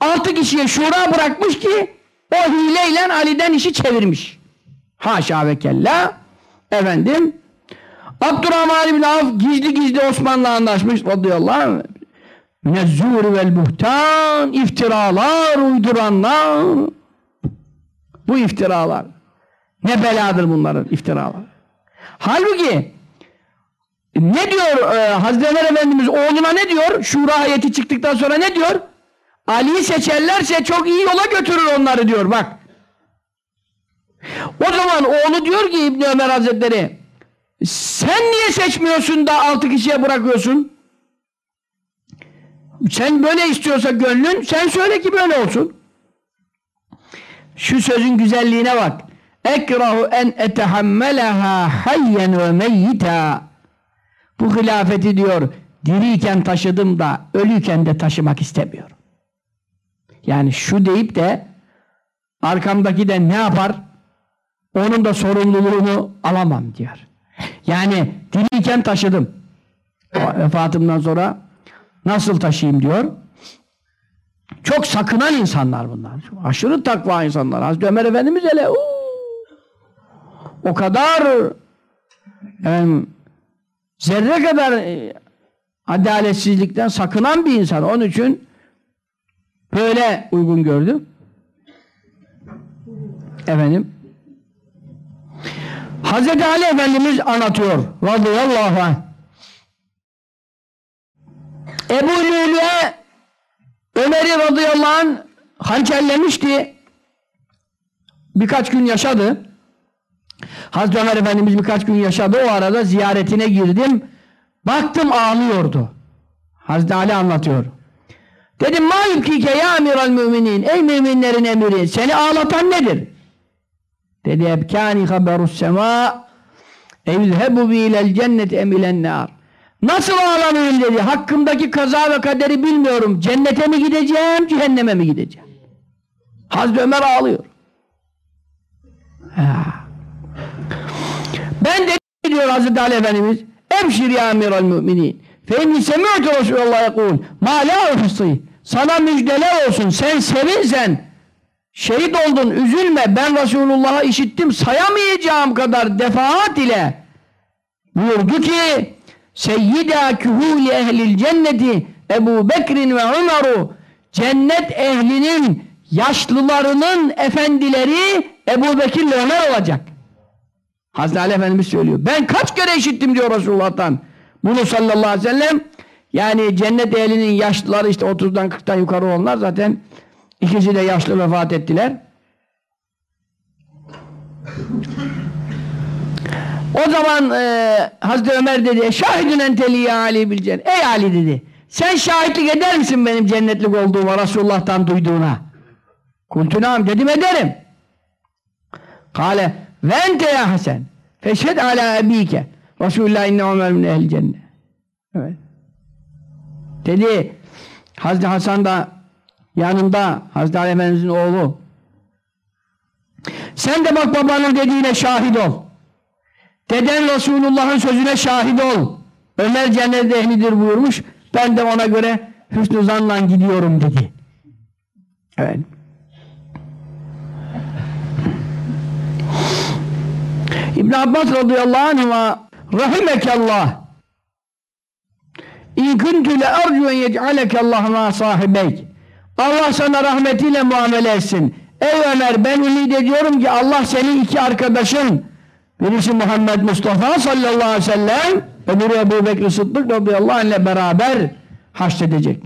altı kişiye şura bırakmış ki o hileyle Ali'den işi çevirmiş. Haşa ve kella. Efendim Abdurrahman bin Avf gizli gizli Osman'la anlaşmış radıyallahu anh. Nezzûr vel buhtan iftiralar uyduranlar. Bu iftiralar. Ne beladır bunların iftiralar. Halbuki ne diyor e, Hazreti Efendimiz oğluna ne diyor? Şura ayeti çıktıktan sonra ne diyor? Ali'yi seçerlerse çok iyi yola götürür onları diyor bak. O zaman oğlu diyor ki İbni Ömer Hazretleri sen niye seçmiyorsun da altı kişiye bırakıyorsun? Sen böyle istiyorsa gönlün sen söyle ki böyle olsun. Şu sözün güzelliğine bak. Ekrahu en etehammeleha hayyen ve meyyita. Bu hilafeti diyor diriyken taşıdım da ölüyken de taşımak istemiyorum. Yani şu deyip de arkamdaki de ne yapar? Onun da sorumluluğunu alamam diyor. Yani diriyken taşıdım. Vefatımdan sonra nasıl taşıyayım diyor. Çok sakınan insanlar bunlar. Aşırı takva insanlar. Hazreti Ömer Efendimiz hele uu, o kadar efendim, zerre kadar e, adaletsizlikten sakınan bir insan. Onun için böyle uygun gördü. Efendim Hazreti Ali Efendimiz anlatıyor. Radıyallahu anh. Ebu Lü'lü'ye Ömer'i radıyallahu anh hançerlemişti. Birkaç gün yaşadı. Hazreti Ömer Efendimiz birkaç gün yaşadı. O arada ziyaretine girdim. Baktım ağlıyordu. Hazreti Ali anlatıyor. Dedim ma yubkike ya amiral müminin ey müminlerin emiri seni ağlatan nedir Dedi ebkâni haberus semâ evzhebu bi ilel cennet emilen nar. Nasıl ağlamayayım dedi. Hakkımdaki kaza ve kaderi bilmiyorum. Cennete mi gideceğim, cehenneme mi gideceğim? Hazreti Ömer ağlıyor. Ha. Ben de diyor Hazreti Ali Efendimiz Ebşir ya amiral müminin fe inni semi'tu Resulullah yekul ma la sana müjdeler olsun sen sevinsen Şehit oldun, üzülme. Ben Resulullah'ı işittim, sayamayacağım kadar defaat ile buyurdu ki Seyyida kühûli ehlil cenneti Ebu Bekrin ve Umaru cennet ehlinin yaşlılarının efendileri Ebu Bekir ile Ömer olacak. Hazreti Ali Efendimiz söylüyor. Ben kaç kere işittim diyor Resulullah'tan. Bunu sallallahu aleyhi ve sellem yani cennet ehlinin yaşlıları işte 30'dan 40'tan yukarı olanlar zaten ikisi de yaşlı vefat ettiler. O zaman e, Hazreti Ömer dedi şahidün enteli ya Ali bilcen. Ey Ali dedi. Sen şahitlik eder misin benim cennetlik olduğuma Resulullah'tan duyduğuna? Kultunam dedim ederim. Kale ve ente ya Hasan feşhed ala ebike Resulullah inne Ömer min ehl cennet. Evet. Dedi Hazreti Hasan da yanında Hazreti Ali Efendimiz'in oğlu sen de bak babanın dediğine şahit ol. Deden Resulullah'ın sözüne şahit ol. Ömer cennet ehlidir buyurmuş. Ben de ona göre hüsnü zanla gidiyorum dedi. Evet. İbn Abbas radıyallahu anh rahimekallah İn kuntu le arju en yec'aleke Allah ma sahibeyk Allah sana rahmetiyle muamele etsin. Ey Ömer ben ümit ediyorum ki Allah seni iki arkadaşın birisi Muhammed Mustafa sallallahu aleyhi ve sellem öbürü Ebu Bekir Sıddık radıyallahu anh ile beraber haşredecek.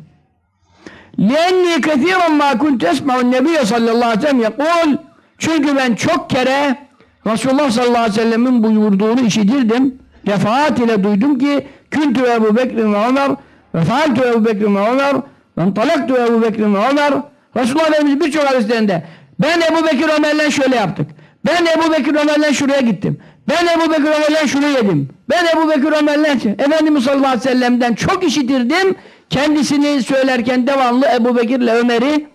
لِيَنِّي كَثِيرًا مَا كُنْتُ اَسْمَعُ النَّبِيَ sallallahu aleyhi ve sellem يَقُولُ Çünkü ben çok kere Resulullah sallallahu aleyhi ve sellemin buyurduğunu işitirdim. Defaat ile duydum ki Küntü Ebu Bekir ve Ömer ve faaltü Ebu Bekir ve Ömer ve entalaktu Ebu Bekir Ömer Resulullah Efendimiz birçok hadislerinde ben Ebu Bekir Ömer'le şöyle yaptık. Ben Ebu Bekir Ömer'le şuraya gittim. Ben Ebu Bekir Ömer'le şunu yedim. Ben Ebu Bekir Ömer'le Efendimiz sallallahu aleyhi ve sellem'den çok işitirdim. Kendisini söylerken devamlı Ebu Bekir'le Ömer'i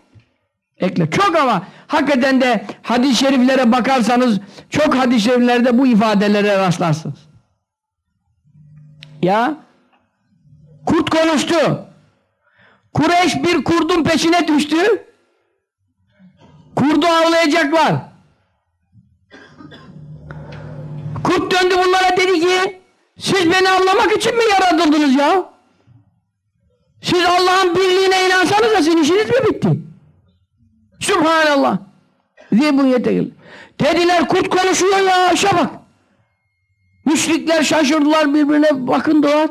ekle. Çok ama hakikaten de hadis-i şeriflere bakarsanız çok hadis-i şeriflerde bu ifadelere rastlarsınız. Ya kurt konuştu. Kureyş bir kurdun peşine düştü. Kurdu avlayacaklar. Kurt döndü bunlara dedi ki siz beni avlamak için mi yaratıldınız ya? Siz Allah'ın birliğine inansanız da sizin işiniz mi bitti? Subhanallah. Zibun yetegil. Dediler kurt konuşuyor ya aşağı bak. Müşrikler şaşırdılar birbirine bakındılar.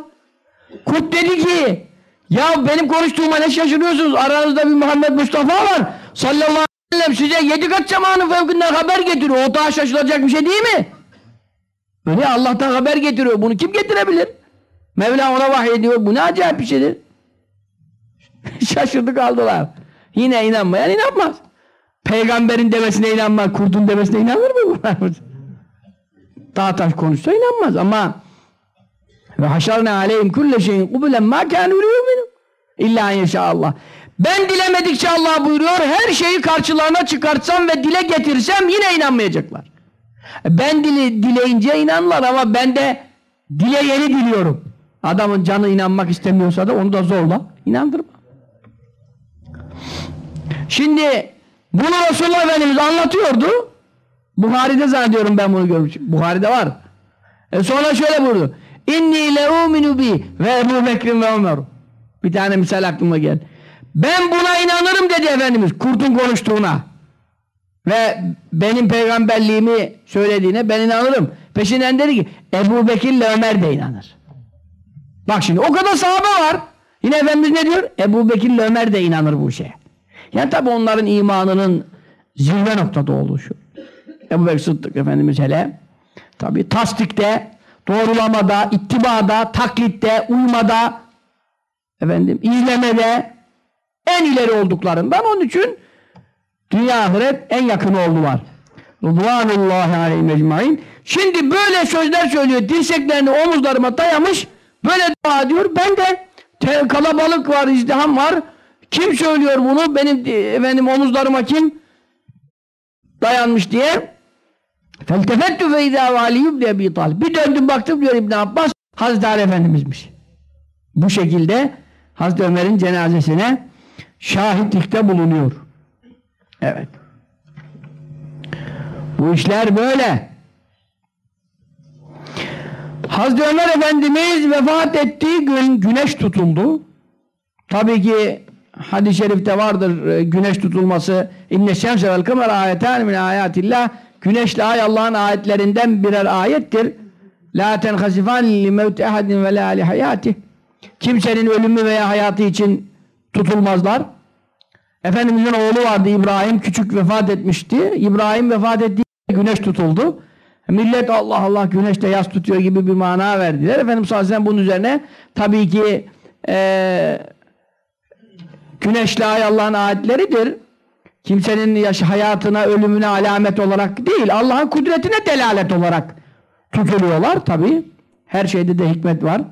Kurt dedi ki ya benim konuştuğuma ne şaşırıyorsunuz? Aranızda bir Muhammed Mustafa var. Sallallahu aleyhi ve sellem size yedi kat zamanın fevkinden haber getiriyor. O daha şaşılacak bir şey değil mi? Öyle Allah'tan haber getiriyor. Bunu kim getirebilir? Mevla ona vahiy ediyor. Bu ne acayip bir şeydir. Şaşırdı kaldılar. Yine inanmayan inanmaz. Peygamberin demesine inanmaz. Kurdun demesine inanır mı bunlar? Dağ taş konuşsa inanmaz ama ve haşarne aleyhim kulle şeyin kubulen ma kânû illa inşaallah. Ben dilemedikçe Allah buyuruyor her şeyi karşılarına çıkartsam ve dile getirsem yine inanmayacaklar. Ben dili, dileyince inanırlar ama ben de dile yeni diliyorum. Adamın canı inanmak istemiyorsa da onu da zorla inandırma. Şimdi bunu Resulullah Efendimiz anlatıyordu. Buhari'de zannediyorum ben bunu görmüşüm. Buhari'de var. E sonra şöyle buyurdu. İnni le'uminu bi ve Ebu Bekrin ve Ömer. Bir tane misal aklıma geldi. Ben buna inanırım dedi Efendimiz kurtun konuştuğuna. Ve benim peygamberliğimi söylediğine ben inanırım. Peşinden dedi ki Ebu Bekir'le Ömer de inanır. Bak şimdi o kadar sahabe var. Yine Efendimiz ne diyor? Ebu Bekir'le Ömer de inanır bu şeye. Yani tabi onların imanının zirve noktada oluşu. Ebu Bekir Sıddık Efendimiz hele tabi tasdikte, doğrulamada, ittibada, taklitte, uymada efendim, izlemede en ileri olduklarından onun için dünya ahiret en yakın oldular. Rıdvanullahi aleyhi mecmain. Şimdi böyle sözler söylüyor. Dirseklerini omuzlarıma dayamış. Böyle dua ediyor. Ben de te, kalabalık var, izdiham var. Kim söylüyor bunu? Benim efendim omuzlarıma kim dayanmış diye. Fe izâ vâliyum diye bir talib. Bir döndüm baktım diyor İbn Abbas Hazreti Efendimizmiş. Bu şekilde Hazreti Ömer'in cenazesine şahitlikte bulunuyor. Evet. Bu işler böyle. Hazreti Ömer Efendimiz vefat ettiği gün güneş tutuldu. Tabii ki hadis-i şerifte vardır e, güneş tutulması. İnne şemse vel kamer ayetan min ayatillah. Güneşle ay Allah'ın ayetlerinden birer ayettir. La tenhasifan li mevti ehadin ve la li hayati. Kimsenin ölümü veya hayatı için tutulmazlar. Efendimizin oğlu vardı İbrahim küçük vefat etmişti. İbrahim vefat ettiği güneş tutuldu. Millet Allah Allah güneşte yaz tutuyor gibi bir mana verdiler. Efendimiz sallallahu bunun üzerine tabii ki eee güneşle ay Allah'ın ayetleridir. Kimsenin yaş hayatına, ölümüne alamet olarak değil, Allah'ın kudretine delalet olarak tutuluyorlar tabii. Her şeyde de hikmet var.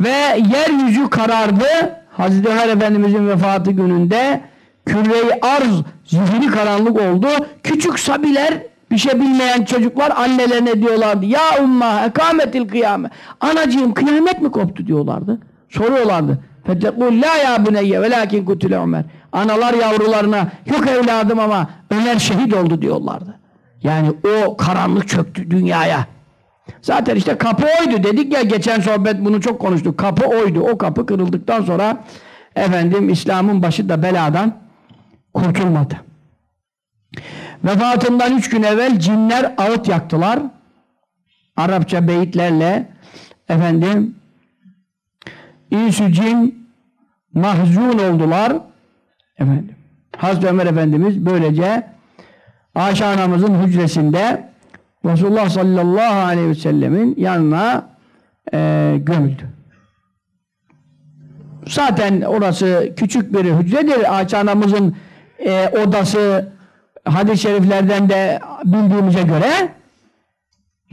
Ve yeryüzü karardı. Hazreti Ömer Efendimizin vefatı gününde küre-i arz zihni karanlık oldu. Küçük sabiler bir şey bilmeyen çocuklar annelerine diyorlardı. Ya umma ekametil kıyame. Anacığım kıyamet mi koptu diyorlardı. Soruyorlardı. Fetekul la ya buneyye velakin kutile Ömer. Analar yavrularına yok evladım ama Ömer şehit oldu diyorlardı. Yani o karanlık çöktü dünyaya. Zaten işte kapı oydu dedik ya geçen sohbet bunu çok konuştuk. Kapı oydu. O kapı kırıldıktan sonra efendim İslam'ın başı da beladan kurtulmadı. Vefatından üç gün evvel cinler ağıt yaktılar. Arapça beyitlerle efendim insü cin mahzun oldular. Efendim. Hazreti Ömer Efendimiz böylece Ayşe anamızın hücresinde Resulullah sallallahu aleyhi ve sellemin yanına e, gömüldü. Zaten orası küçük bir hücredir. Ayşe anamızın e, odası hadis-i şeriflerden de bildiğimize göre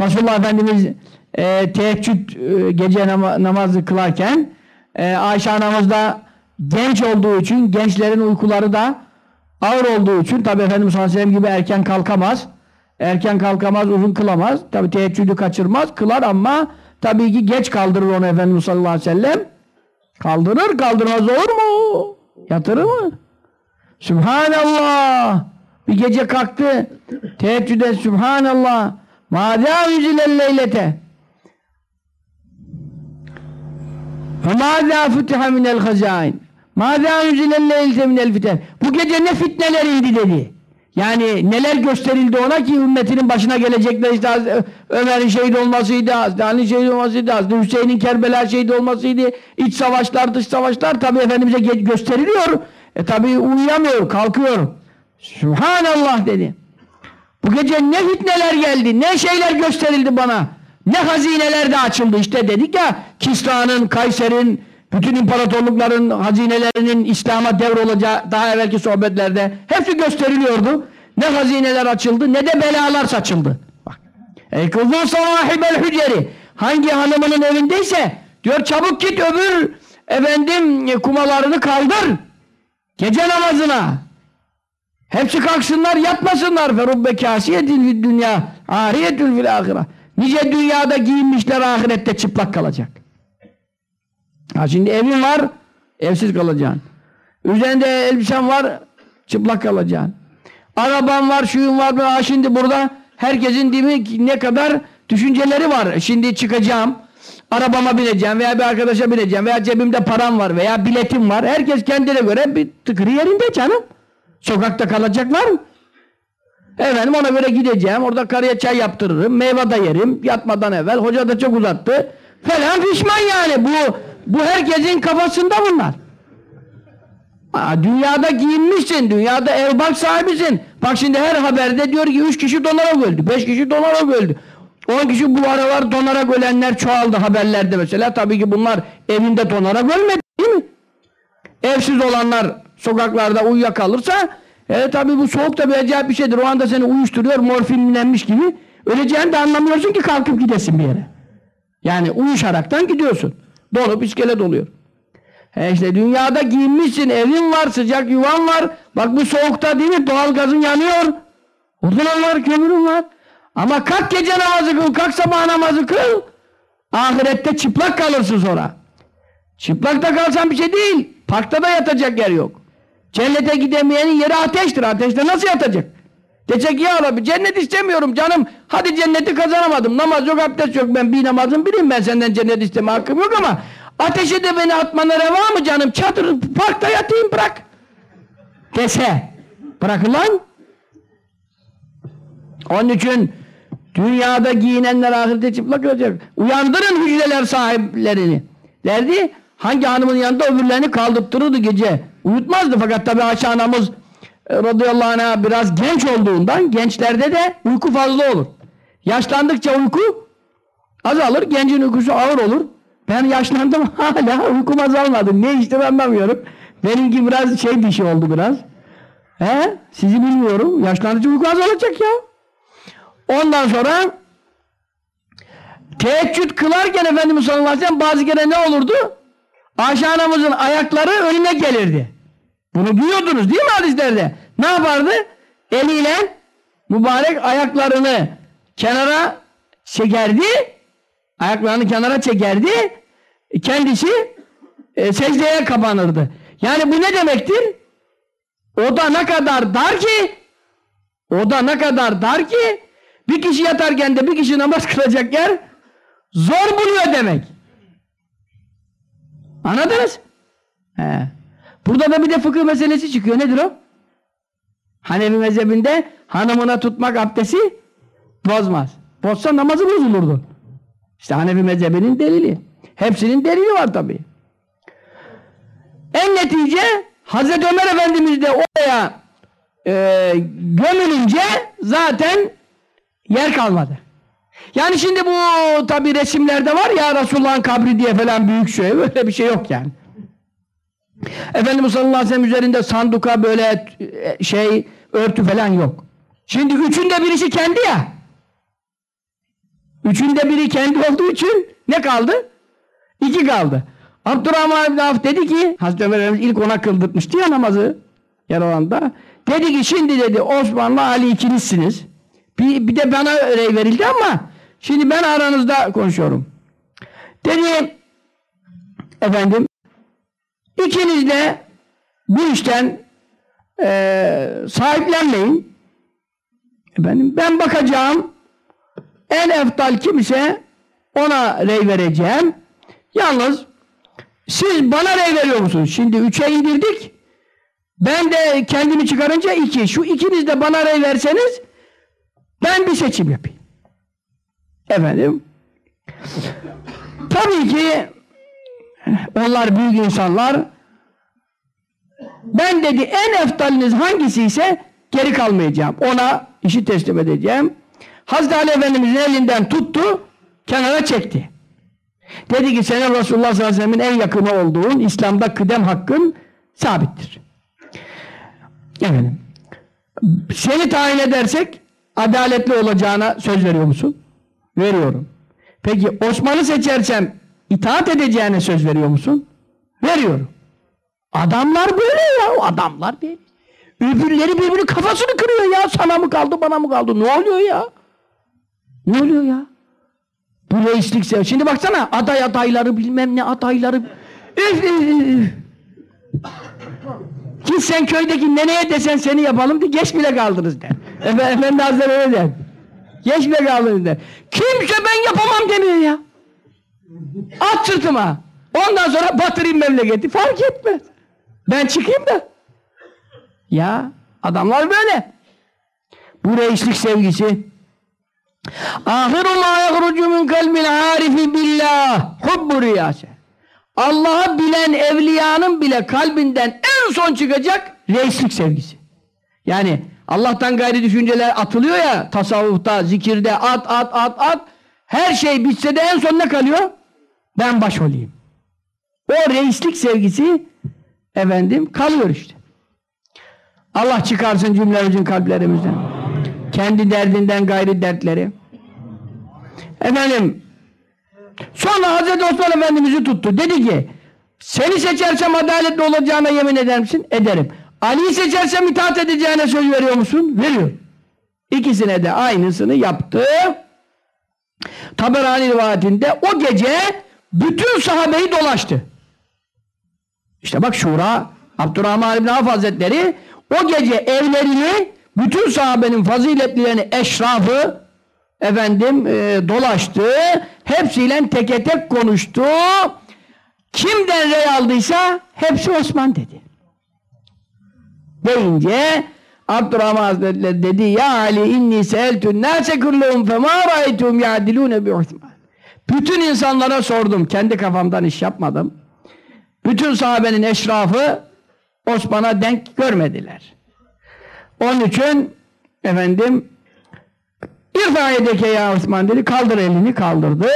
Resulullah Efendimiz e, teheccüd e, gece nam namazı kılarken e, Ayşe anamız da genç olduğu için gençlerin uykuları da ağır olduğu için tabi Efendimiz sallallahu gibi erken kalkamaz. Erken kalkamaz, uzun kılamaz. Tabi teheccüdü kaçırmaz, kılar ama tabii ki geç kaldırır onu Efendimiz sallallahu aleyhi ve sellem. Kaldırır, kaldırmaz olur mu? Yatırır mı? Sübhanallah! Bir gece kalktı, teheccüde Sübhanallah! Mâdâ yüzülen leylete! Ve mâdâ fütüha minel hazain! Mâzâ unzilelle ilzeminel fiten. Bu gece ne fitneleriydi dedi. Yani neler gösterildi ona ki ümmetinin başına gelecekler işte Ömer'in şehit olmasıydı, Hazreti Ali'nin şehit olmasıydı, Hazreti Hüseyin'in Kerbela şehit olmasıydı, iç savaşlar, dış savaşlar tabi Efendimiz'e gösteriliyor. E tabi uyuyamıyor, kalkıyor. Sübhanallah dedi. Bu gece ne fitneler geldi, ne şeyler gösterildi bana, ne hazineler de açıldı işte dedik ya, Kistan'ın, Kayser'in, bütün imparatorlukların hazinelerinin İslam'a devrolacağı daha evvelki sohbetlerde hepsi gösteriliyordu. Ne hazineler açıldı ne de belalar saçıldı. Bak. Kızıl sahibel hangi hanımının evindeyse diyor çabuk git öbür efendim kumalarını kaldır. Gece namazına. Hepsi kalksınlar yatmasınlar. Ferubbe kâsiyetin fid dünya ariyetül fil ahire. Nice dünyada giyinmişler ahirette çıplak kalacak. Ha şimdi evin var, evsiz kalacaksın. Üzerinde elbisen var, çıplak kalacaksın. Araban var, şuyun var, ha şimdi burada herkesin değil mi ne kadar düşünceleri var. Şimdi çıkacağım, arabama bineceğim veya bir arkadaşa bineceğim veya cebimde param var veya biletim var. Herkes kendine göre bir tıkırı yerinde canım. Sokakta kalacaklar mı? Efendim ona göre gideceğim. Orada karıya çay yaptırırım. Meyve de yerim. Yatmadan evvel. Hoca da çok uzattı. Falan pişman yani. Bu bu herkesin kafasında bunlar. Aa, dünyada giyinmişsin. Dünyada ev bak sahibisin. Bak şimdi her haberde diyor ki üç kişi donarak öldü. Beş kişi donarak öldü. On kişi bu aralar donarak ölenler çoğaldı haberlerde mesela. Tabii ki bunlar evinde donarak ölmedi değil mi? Evsiz olanlar sokaklarda uyuyakalırsa e tabi bu soğuk da bir acayip bir şeydir. O anda seni uyuşturuyor, morfinlenmiş gibi. Öleceğini de anlamıyorsun ki kalkıp gidesin bir yere. Yani uyuşaraktan gidiyorsun. Dolup iskele doluyor. E işte dünyada giyinmişsin, evin var, sıcak yuvan var. Bak bu soğukta değil mi? Doğalgazın yanıyor. Odun var, kömürün var. Ama kalk gece namazı kıl, kalk sabah namazı kıl. Ahirette çıplak kalırsın sonra. Çıplakta kalsan bir şey değil. Parkta da yatacak yer yok. Cennete gidemeyenin yeri ateştir. Ateşte nasıl yatacak? Diyecek ya Rabbi cennet istemiyorum canım. Hadi cenneti kazanamadım. Namaz yok, abdest yok. Ben bir namazın biriyim. Ben senden cennet isteme hakkım yok ama Ateşe de beni atmana reva mı canım? Çadır parkta yatayım bırak. Dese. Bırakın lan. Onun için dünyada giyinenler ahirete çıplak olacak. Uyandırın hücreler sahiplerini. Derdi hangi hanımın yanında öbürlerini kaldırtırırdı gece. Uyutmazdı fakat tabi e, radıyallahu anh'a biraz genç olduğundan gençlerde de uyku fazla olur. Yaşlandıkça uyku azalır, gencin uykusu ağır olur. Ben yaşlandım hala uykum azalmadı. Ne iştir anlamıyorum. Benimki biraz şey dişi oldu biraz. He? Sizi bilmiyorum. Yaşlandıkça uyku azalacak ya. Ondan sonra teheccüd kılarken Efendimiz sallallahu aleyhi ve sellem bazı kere ne olurdu? Ayşe anamızın ayakları önüne gelirdi. Bunu duyuyordunuz değil mi hadislerde? Ne yapardı? Eliyle mübarek ayaklarını kenara çekerdi. Ayaklarını kenara çekerdi. Kendisi e, secdeye kapanırdı. Yani bu ne demektir? O da ne kadar dar ki o da ne kadar dar ki bir kişi yatarken de bir kişi namaz kılacak yer zor buluyor demek. Anladınız? He. Burada da bir de fıkıh meselesi çıkıyor. Nedir o? Hanefi mezhebinde hanımına tutmak abdesti bozmaz. Bozsa namazı bozulurdu. İşte Hanefi mezhebinin delili. Hepsinin delili var tabi. En netice Hazreti Ömer Efendimiz de oraya e, gömülünce zaten yer kalmadı. Yani şimdi bu tabi resimlerde var ya Resulullah'ın kabri diye falan büyük şey böyle bir şey yok yani. Efendimiz sallallahu aleyhi ve sellem üzerinde sanduka böyle e, şey örtü falan yok. Şimdi üçünde birisi kendi ya. Üçünde biri kendi olduğu için ne kaldı? İki kaldı. Abdurrahman bin Avf dedi ki Hazreti Ömer ilk ona kıldırtmıştı ya namazı Yalova'nda. Dedi ki şimdi dedi Osman'la Ali ikinizsiniz. Bir, bir de bana rey verildi ama şimdi ben aranızda konuşuyorum. Dedi efendim ikiniz de bu işten e, sahiplenmeyin. Efendim ben bakacağım en eftal kimse ona rey vereceğim. Yalnız siz bana rey veriyor musunuz? Şimdi üçe indirdik. Ben de kendimi çıkarınca iki. Şu ikiniz de bana rey verseniz ben bir seçim yapayım. Efendim tabii ki onlar büyük insanlar ben dedi en eftaliniz hangisi ise geri kalmayacağım. Ona işi teslim edeceğim. Hazreti Ali Efendimiz'in elinden tuttu, kenara çekti. Dedi ki senin Resulullah sallallahu aleyhi ve sellem'in en yakını olduğun İslam'da kıdem hakkın sabittir. Efendim. Seni tayin edersek adaletli olacağına söz veriyor musun? Veriyorum. Peki Osman'ı seçersem itaat edeceğine söz veriyor musun? Veriyorum. Adamlar böyle ya. Adamlar böyle. Öbürleri birbirinin kafasını kırıyor ya. Sana mı kaldı bana mı kaldı? Ne oluyor ya? Ne oluyor ya? Bu reislikse. Şimdi baksana aday adayları bilmem ne adayları. Üf, üf, üf. Ki sen köydeki neneye desen seni yapalım diye geç bile kaldınız der. Efe, Efendi Hazretleri öyle der. Geç bile kaldınız der. Kimse ben yapamam demiyor ya. At sırtıma. Ondan sonra batırayım memleketi. Fark etmez. Ben çıkayım da. Ya adamlar böyle. Bu reislik sevgisi. Ahiru ma yahrucu min kalbil billah hubbu riyase. Allah'ı bilen evliyanın bile kalbinden en son çıkacak reislik sevgisi. Yani Allah'tan gayri düşünceler atılıyor ya tasavvufta, zikirde at at at at her şey bitse de en son ne kalıyor? Ben baş olayım. O reislik sevgisi efendim kalıyor işte. Allah çıkarsın cümlemizin kalplerimizden. Kendi derdinden gayri dertleri. Efendim sonra Hazreti Osman Efendimiz'i tuttu. Dedi ki seni seçersem adaletli olacağına yemin eder misin? Ederim. Ali'yi seçersem itaat edeceğine söz veriyor musun? Veriyor. İkisine de aynısını yaptı. Taberani rivayetinde o gece bütün sahabeyi dolaştı. İşte bak Şura Abdurrahman İbni Avf Hazretleri o gece evlerini bütün sahabenin faziletlilerini eşrafı efendim e, dolaştı. Hepsiyle teke tek konuştu. Kimden rey aldıysa hepsi Osman dedi. Deyince Abdurrahman Hazretleri dedi ya Ali inni seeltün nâse kulluhum femâ râeytum ya'dilûne bi Osman. Bütün insanlara sordum. Kendi kafamdan iş yapmadım. Bütün sahabenin eşrafı Osman'a denk görmediler. Onun için efendim İrfa yedeke ya Osman dedi. Kaldır elini kaldırdı.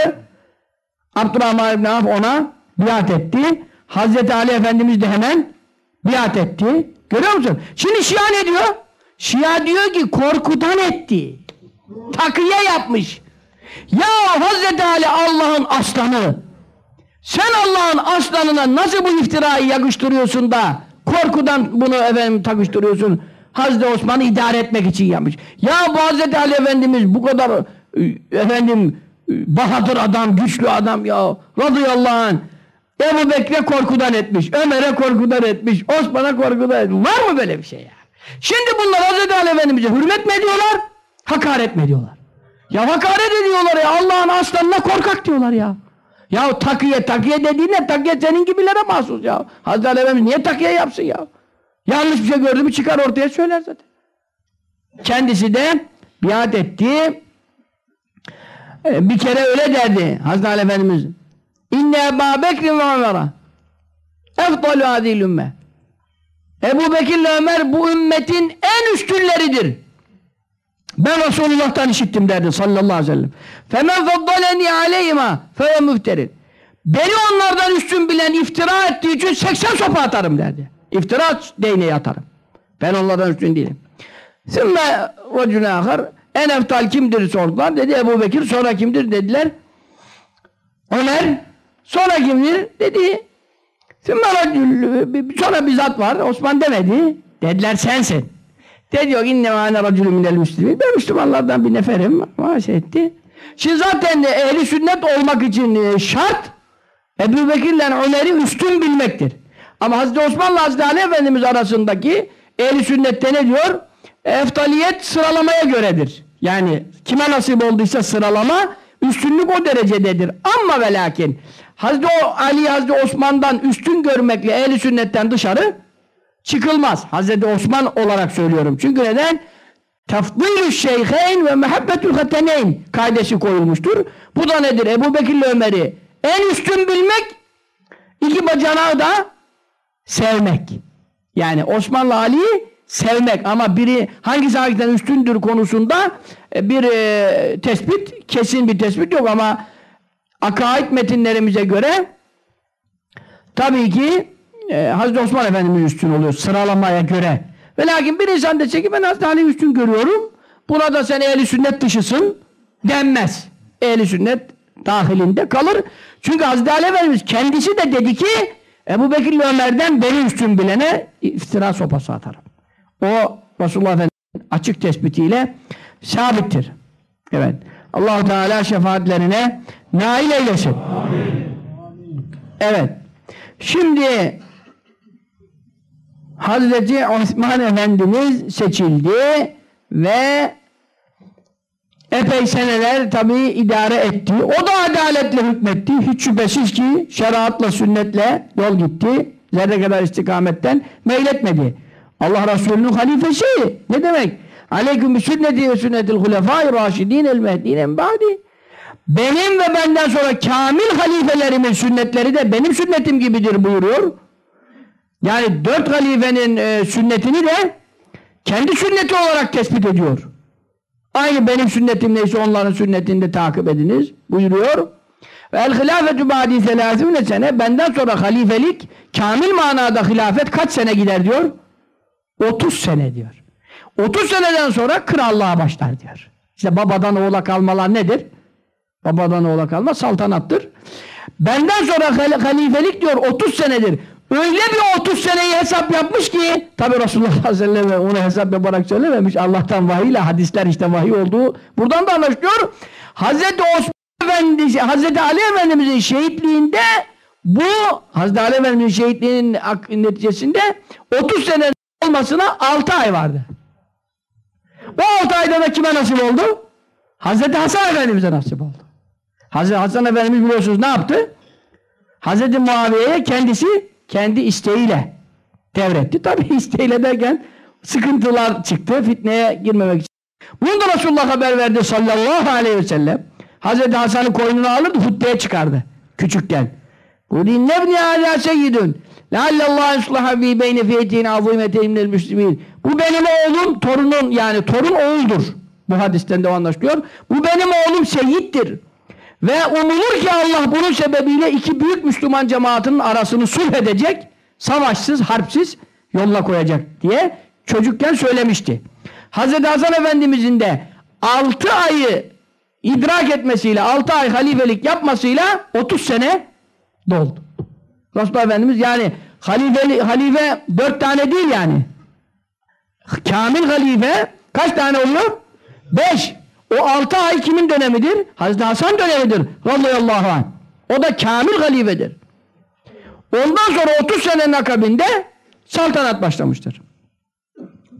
Abdurrahman İbni Avf ona biat etti. Hazreti Ali Efendimiz de hemen biat etti. Görüyor musun? Şimdi Şia ne diyor? Şia diyor ki korkudan etti. Takviye yapmış. Ya Hazreti Ali Allah'ın aslanı. Sen Allah'ın aslanına nasıl bu iftirayı yakıştırıyorsun da korkudan bunu efendim takıştırıyorsun? Hazreti Osman'ı idare etmek için yapmış. Ya bu Hazreti Ali Efendimiz bu kadar e, efendim e, bahadır adam, güçlü adam ya radıyallahu anh. Ebu Bekir'e korkudan etmiş, Ömer'e korkudan etmiş, Osman'a korkudan etmiş. Var mı böyle bir şey ya? Şimdi bunlar Hazreti Ali Efendimiz'e hürmet mi ediyorlar? Hakaret mi ediyorlar? Ya hakaret ediyorlar ya Allah'ın aslanına korkak diyorlar ya. Ya takiye takiye dediğine takiye senin gibilere mahsus ya. Hazreti Efendimiz niye takiye yapsın ya? Yanlış bir şey gördü mü çıkar ortaya söyler zaten. Kendisi de biat etti. Ee, Bir kere öyle derdi Hazreti Ali Efendimiz. İnne Ebu Bekir ve Ömer'a ümme. Ebu Bekir ile Ömer bu ümmetin en üstünleridir. Ben Resulullah'tan işittim derdi sallallahu aleyhi ve sellem. Femen faddaleni aleyhima feve müfterin. Beni onlardan üstün bilen iftira ettiği için 80 sopa atarım derdi. İftira değneği atarım. Ben onlardan üstün değilim. Sümme racune ahar en eftal kimdir sordular. Dedi Ebu Bekir sonra kimdir dediler. Ömer sonra kimdir dedi. Sümme racül sonra bir zat var Osman demedi. Dediler sensin. Dedi yok inne ane racülü minel müslimin. Ben Müslümanlardan bir neferim. Maaş etti. Şimdi zaten ehli sünnet olmak için e, şart Ebu Bekir'le Ömer'i üstün bilmektir. Ama Hazreti Osman'la Hazreti Ali Efendimiz arasındaki ehli sünnette ne diyor? Eftaliyet sıralamaya göredir. Yani kime nasip olduysa sıralama üstünlük o derecededir. Ama ve lakin Hazreti Ali Hazreti Osman'dan üstün görmekle ehli sünnetten dışarı çıkılmaz. Hazreti Osman olarak söylüyorum. Çünkü neden? Tefdilü şeyheyn ve mehabbetül hateneyn kaidesi koyulmuştur. Bu da nedir? Ebu Bekir'le Ömer'i en üstün bilmek iki bacanağı da sevmek. Yani Osmanlı Ali'yi sevmek ama biri hangisi hangisinden üstündür konusunda e, bir e, tespit, kesin bir tespit yok ama akaid metinlerimize göre tabii ki e, Hazreti Osman Efendimiz üstün oluyor sıralamaya göre. Ve lakin bir insan dese ki ben Hazreti Ali'yi üstün görüyorum. Buna da sen ehli sünnet dışısın denmez. Ehli sünnet dahilinde kalır. Çünkü Hazreti Ali Efendimiz kendisi de dedi ki Ebu Bekir Ömer'den beni üstün bilene iftira sopası atarım. O Resulullah Efendimiz'in açık tespitiyle sabittir. Evet. allah Teala şefaatlerine nail eylesin. Evet. Şimdi Hazreti Osman Efendimiz seçildi ve epey seneler tabi idare etti. O da adaletle hükmetti. Hiç şüphesiz ki şeriatla, sünnetle yol gitti. Zerre kadar istikametten meyletmedi. Allah Resulü'nün halifesi. Ne demek? Aleyküm bi sünneti ve sünnetil hulefâi raşidîn el mehdîn ba'di. Benim ve benden sonra kamil halifelerimin sünnetleri de benim sünnetim gibidir buyuruyor. Yani dört halifenin e, sünnetini de kendi sünneti olarak tespit ediyor. Aynı benim sünnetim neyse onların sünnetini de takip ediniz buyuruyor. Ve el hilafetü ba'di selâsîne sene benden sonra halifelik kamil manada hilafet kaç sene gider diyor? 30 sene diyor. 30 seneden sonra krallığa başlar diyor. İşte babadan oğula kalmalar nedir? Babadan oğula kalma saltanattır. Benden sonra halifelik diyor 30 senedir. Öyle bir 30 seneyi hesap yapmış ki tabi Resulullah sallallahu aleyhi ve sellem onu hesap yaparak söylememiş. Allah'tan vahiy ile hadisler işte vahiy olduğu buradan da anlaşılıyor. Hazreti Osman Efendi, Hazreti Ali Efendimizin şehitliğinde bu Hazreti Ali Efendimizin şehitliğinin neticesinde 30 sene olmasına 6 ay vardı. O 6 ayda da kime nasip oldu? Hazreti Hasan Efendimiz'e nasip oldu. Hazreti Hasan Efendimiz biliyorsunuz ne yaptı? Hazreti Muaviye'ye kendisi kendi isteğiyle devretti. Tabi isteğiyle derken sıkıntılar çıktı fitneye girmemek için. Bunu da Resulullah haber verdi sallallahu aleyhi ve sellem. Hazreti Hasan'ı koynuna alırdı hutbeye çıkardı küçükken. Bu innebni âlâ seyyidun. Leallallahu yuslaha bi beyne fiyetin azimetin minel müslimin. Bu benim oğlum, torunun yani torun oğuldur. Bu hadisten de anlaşılıyor. Bu benim oğlum seyittir. Ve umulur ki Allah bunun sebebiyle iki büyük Müslüman cemaatinin arasını sulh edecek, savaşsız, harpsiz yoluna koyacak diye çocukken söylemişti. Hazreti Hasan Efendimizin de altı ayı idrak etmesiyle, altı ay halifelik yapmasıyla 30 sene doldu. Resulullah Efendimiz yani halife, halife dört tane değil yani. Kamil halife kaç tane oluyor? Beş. O altı ay kimin dönemidir? Hazreti Hasan dönemidir. Radıyallahu anh. O da kamil halifedir. Ondan sonra 30 senenin akabinde saltanat başlamıştır.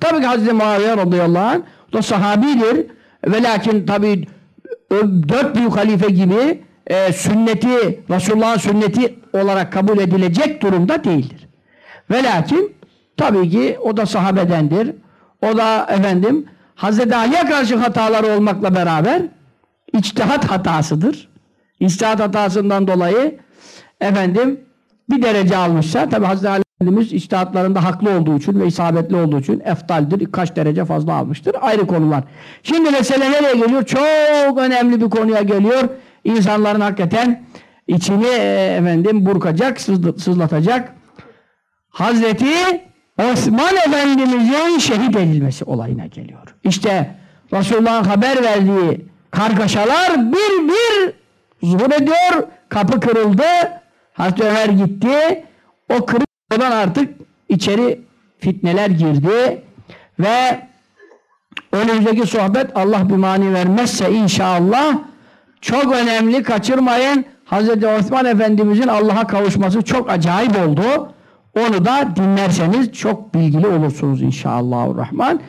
Tabii ki Hazreti Muaviye radıyallahu anh o sahabidir. Ve lakin tabii dört büyük halife gibi e, sünneti, Resulullah'ın sünneti olarak kabul edilecek durumda değildir. Ve lakin tabii ki o da sahabedendir. O da efendim Hazreti Ali'ye karşı hataları olmakla beraber içtihat hatasıdır. İçtihat hatasından dolayı efendim bir derece almışsa tabi Hazreti Ali Efendimiz içtihatlarında haklı olduğu için ve isabetli olduğu için eftaldir. Kaç derece fazla almıştır. Ayrı konular. Şimdi mesele nereye geliyor? Çok önemli bir konuya geliyor. İnsanların hakikaten içini e, efendim burkacak, sızlatacak. Hazreti Osman Efendimiz'in şehit edilmesi olayına geliyor. İşte Resulullah'ın haber verdiği kargaşalar bir bir zuhur ediyor. Kapı kırıldı. Hazreti Ömer gitti. O kırık Oradan artık içeri fitneler girdi ve önümüzdeki sohbet Allah bir mani vermezse inşallah çok önemli kaçırmayın Hz. Osman Efendimizin Allah'a kavuşması çok acayip oldu. Onu da dinlerseniz çok bilgili olursunuz inşallahurrahman.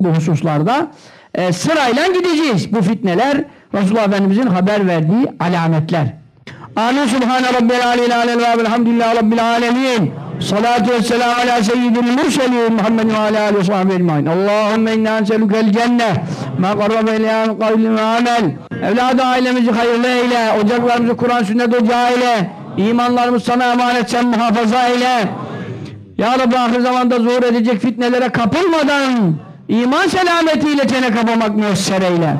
Bu hususlarda e, sırayla gideceğiz. Bu fitneler Resulullah Efendimizin haber verdiği alametler. Amin. Subhane Rabbil Aleyhi Aleyhi ve Elhamdülillahi Rabbil Alemin. Salatu ve selamu ala seyyidil murselin Muhammedin ve ala aleyhi ve sahbihi ecmain. Allahümme inna enselükel cenneh ma karrabe ileyhan kavli ve amel. Evladı ailemizi hayırlı eyle. Ocaklarımızı Kur'an sünnet ocağı eyle. İmanlarımız sana emanet sen muhafaza eyle. Ya Rabbi ahir zamanda zuhur edecek fitnelere kapılmadan iman selametiyle çene kapamak müesser eyle.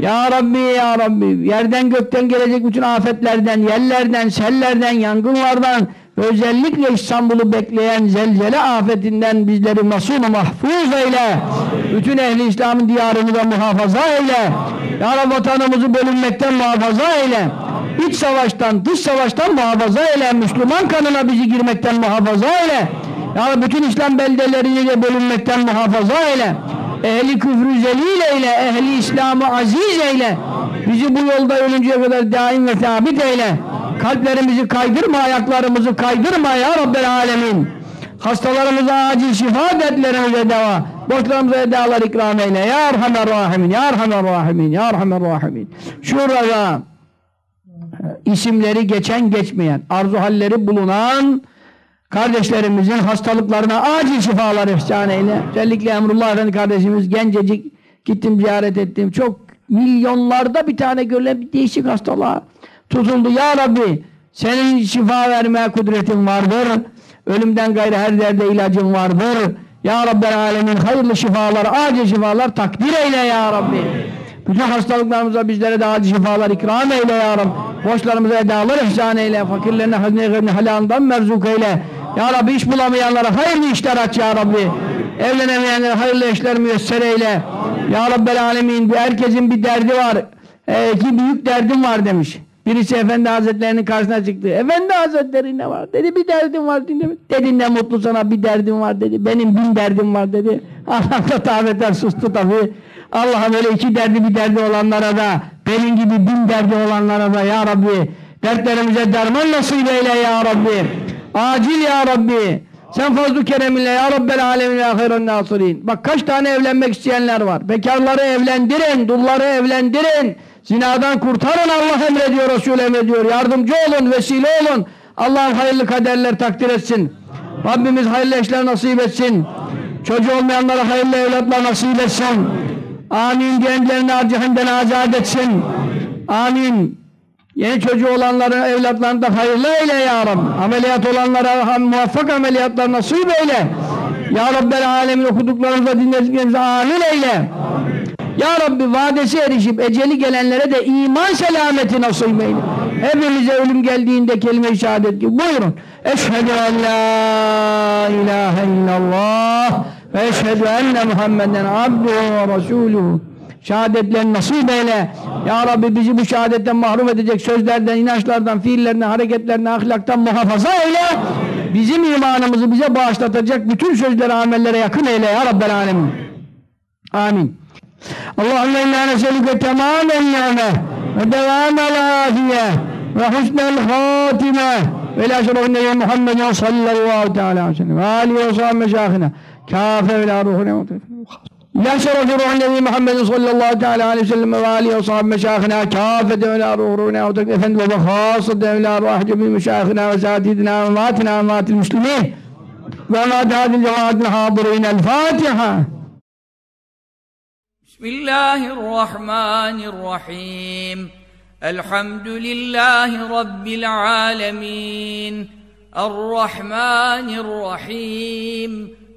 Ya Rabbi ya Rabbi yerden gökten gelecek bütün afetlerden, yerlerden, sellerden, yangınlardan özellikle İstanbul'u bekleyen zelzele afetinden bizleri masum mahfuz eyle. Bütün ehli İslam'ın diyarını da muhafaza eyle. Ya Rabbi vatanımızı bölünmekten muhafaza eyle. İç savaştan, dış savaştan muhafaza eyle. Müslüman kanına bizi girmekten muhafaza eyle. Ya bütün İslam beldelerini de bölünmekten muhafaza eyle. Ehli küfrü zelil eyle, ehli İslam'ı aziz eyle. Bizi bu yolda ölünceye kadar daim ve sabit eyle. Kalplerimizi kaydırma, ayaklarımızı kaydırma ya Rabbel Alemin. Hastalarımıza acil şifa, dertlerimize deva. Borçlarımıza edalar ikram eyle. Ya Erhamer Rahimin, Ya Erhamer Rahimin, Ya Erhamer Rahimin. Şurada isimleri geçen geçmeyen, arzu halleri bulunan kardeşlerimizin hastalıklarına acil şifalar ihsan eyle. Özellikle Emrullah Efendi kardeşimiz gencecik gittim ziyaret ettim. Çok milyonlarda bir tane görülen bir değişik hastalığa tutuldu. Ya Rabbi senin şifa vermeye kudretin vardır. Ölümden gayrı her derde ilacın vardır. Ya Rabbi alemin hayırlı şifalar, acil şifalar takdir eyle ya Rabbi. Bütün hastalıklarımıza bizlere de acil şifalar ikram eyle ya Rabbi. Borçlarımıza edalar ihsan eyle. Fakirlerine hazine halalından merzuk eyle. Ya Rabbi iş bulamayanlara hayırlı işler aç ya Rabbi. Evlenemeyenlere hayırlı işler müyesser eyle. Ya Rabbel alemin herkesin bir derdi var. Ee, ki büyük derdim var demiş. Birisi Efendi Hazretleri'nin karşısına çıktı. Efendi Hazretleri ne var? Dedi bir derdim var. Dedi, dedi ne mutlu sana bir derdim var dedi. Benim bin derdim var dedi. Allah da taveten sustu tabi. Allah'ım öyle iki derdi bir derdi olanlara da benim gibi bin derdi olanlara da ya Rabbi dertlerimize derman nasip eyle ya Rabbi. Acil ya Rabbi. Sen fazl-ı kereminle ya Rabbel alemin ya hayran nasirin. Bak kaç tane evlenmek isteyenler var. Bekarları evlendirin, dulları evlendirin. Zinadan kurtarın Allah emrediyor, Resul emrediyor. Yardımcı olun, vesile olun. Allah'ım hayırlı kaderler takdir etsin. Rabbimiz hayırlı eşler nasip etsin. Çocuğu olmayanlara hayırlı evlatlar nasip etsin. Amin diyenlerini cehennemden azat etsin. Amin. Yeni çocuğu olanların evlatlarını da hayırlı eyle ya Rabbi. Ameliyat olanlara muvaffak ameliyatlar nasip eyle. Ya Rabbel alemin okuduklarımıza dinlediklerimize amin eyle. Ya Rabbi vadesi erişip eceli gelenlere de iman selameti nasip eyle. Hepimize ölüm geldiğinde kelime-i şehadet gibi. Buyurun. Eşhedü en la ilahe illallah ve eşhedü enne Muhammeden abduhu ve resuluhu. Şehadetlerini nasip eyle. Ya Rabbi bizi bu şehadetten mahrum edecek sözlerden, inançlardan, fiillerden, hareketlerden, ahlaktan muhafaza eyle. Bizim imanımızı bize bağışlatacak bütün sözlere, amellere yakın eyle ya Rabbel Alemin. Amin. Allahümme inna neselüke temamen ni'me ve devamel afiye ve husnel hatime ve la şerefin nebi Muhammedin sallallahu aleyhi ve sellem ve sahibi meşahine kâfe ve la ruhune لا شرف روح النبي محمد صلى الله تعالى عليه وسلم وآله وصحبه مشايخنا كافة إلى روحنا وتكفن وبخاصة إلى أرواح جميع مشايخنا وساتذتنا وأمواتنا وأموات المسلمين. وأموات هذه الجماعات الحاضرين. الفاتحة. بسم الله الرحمن الرحيم. الحمد لله رب العالمين. الرحمن الرحيم.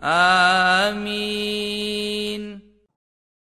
آمين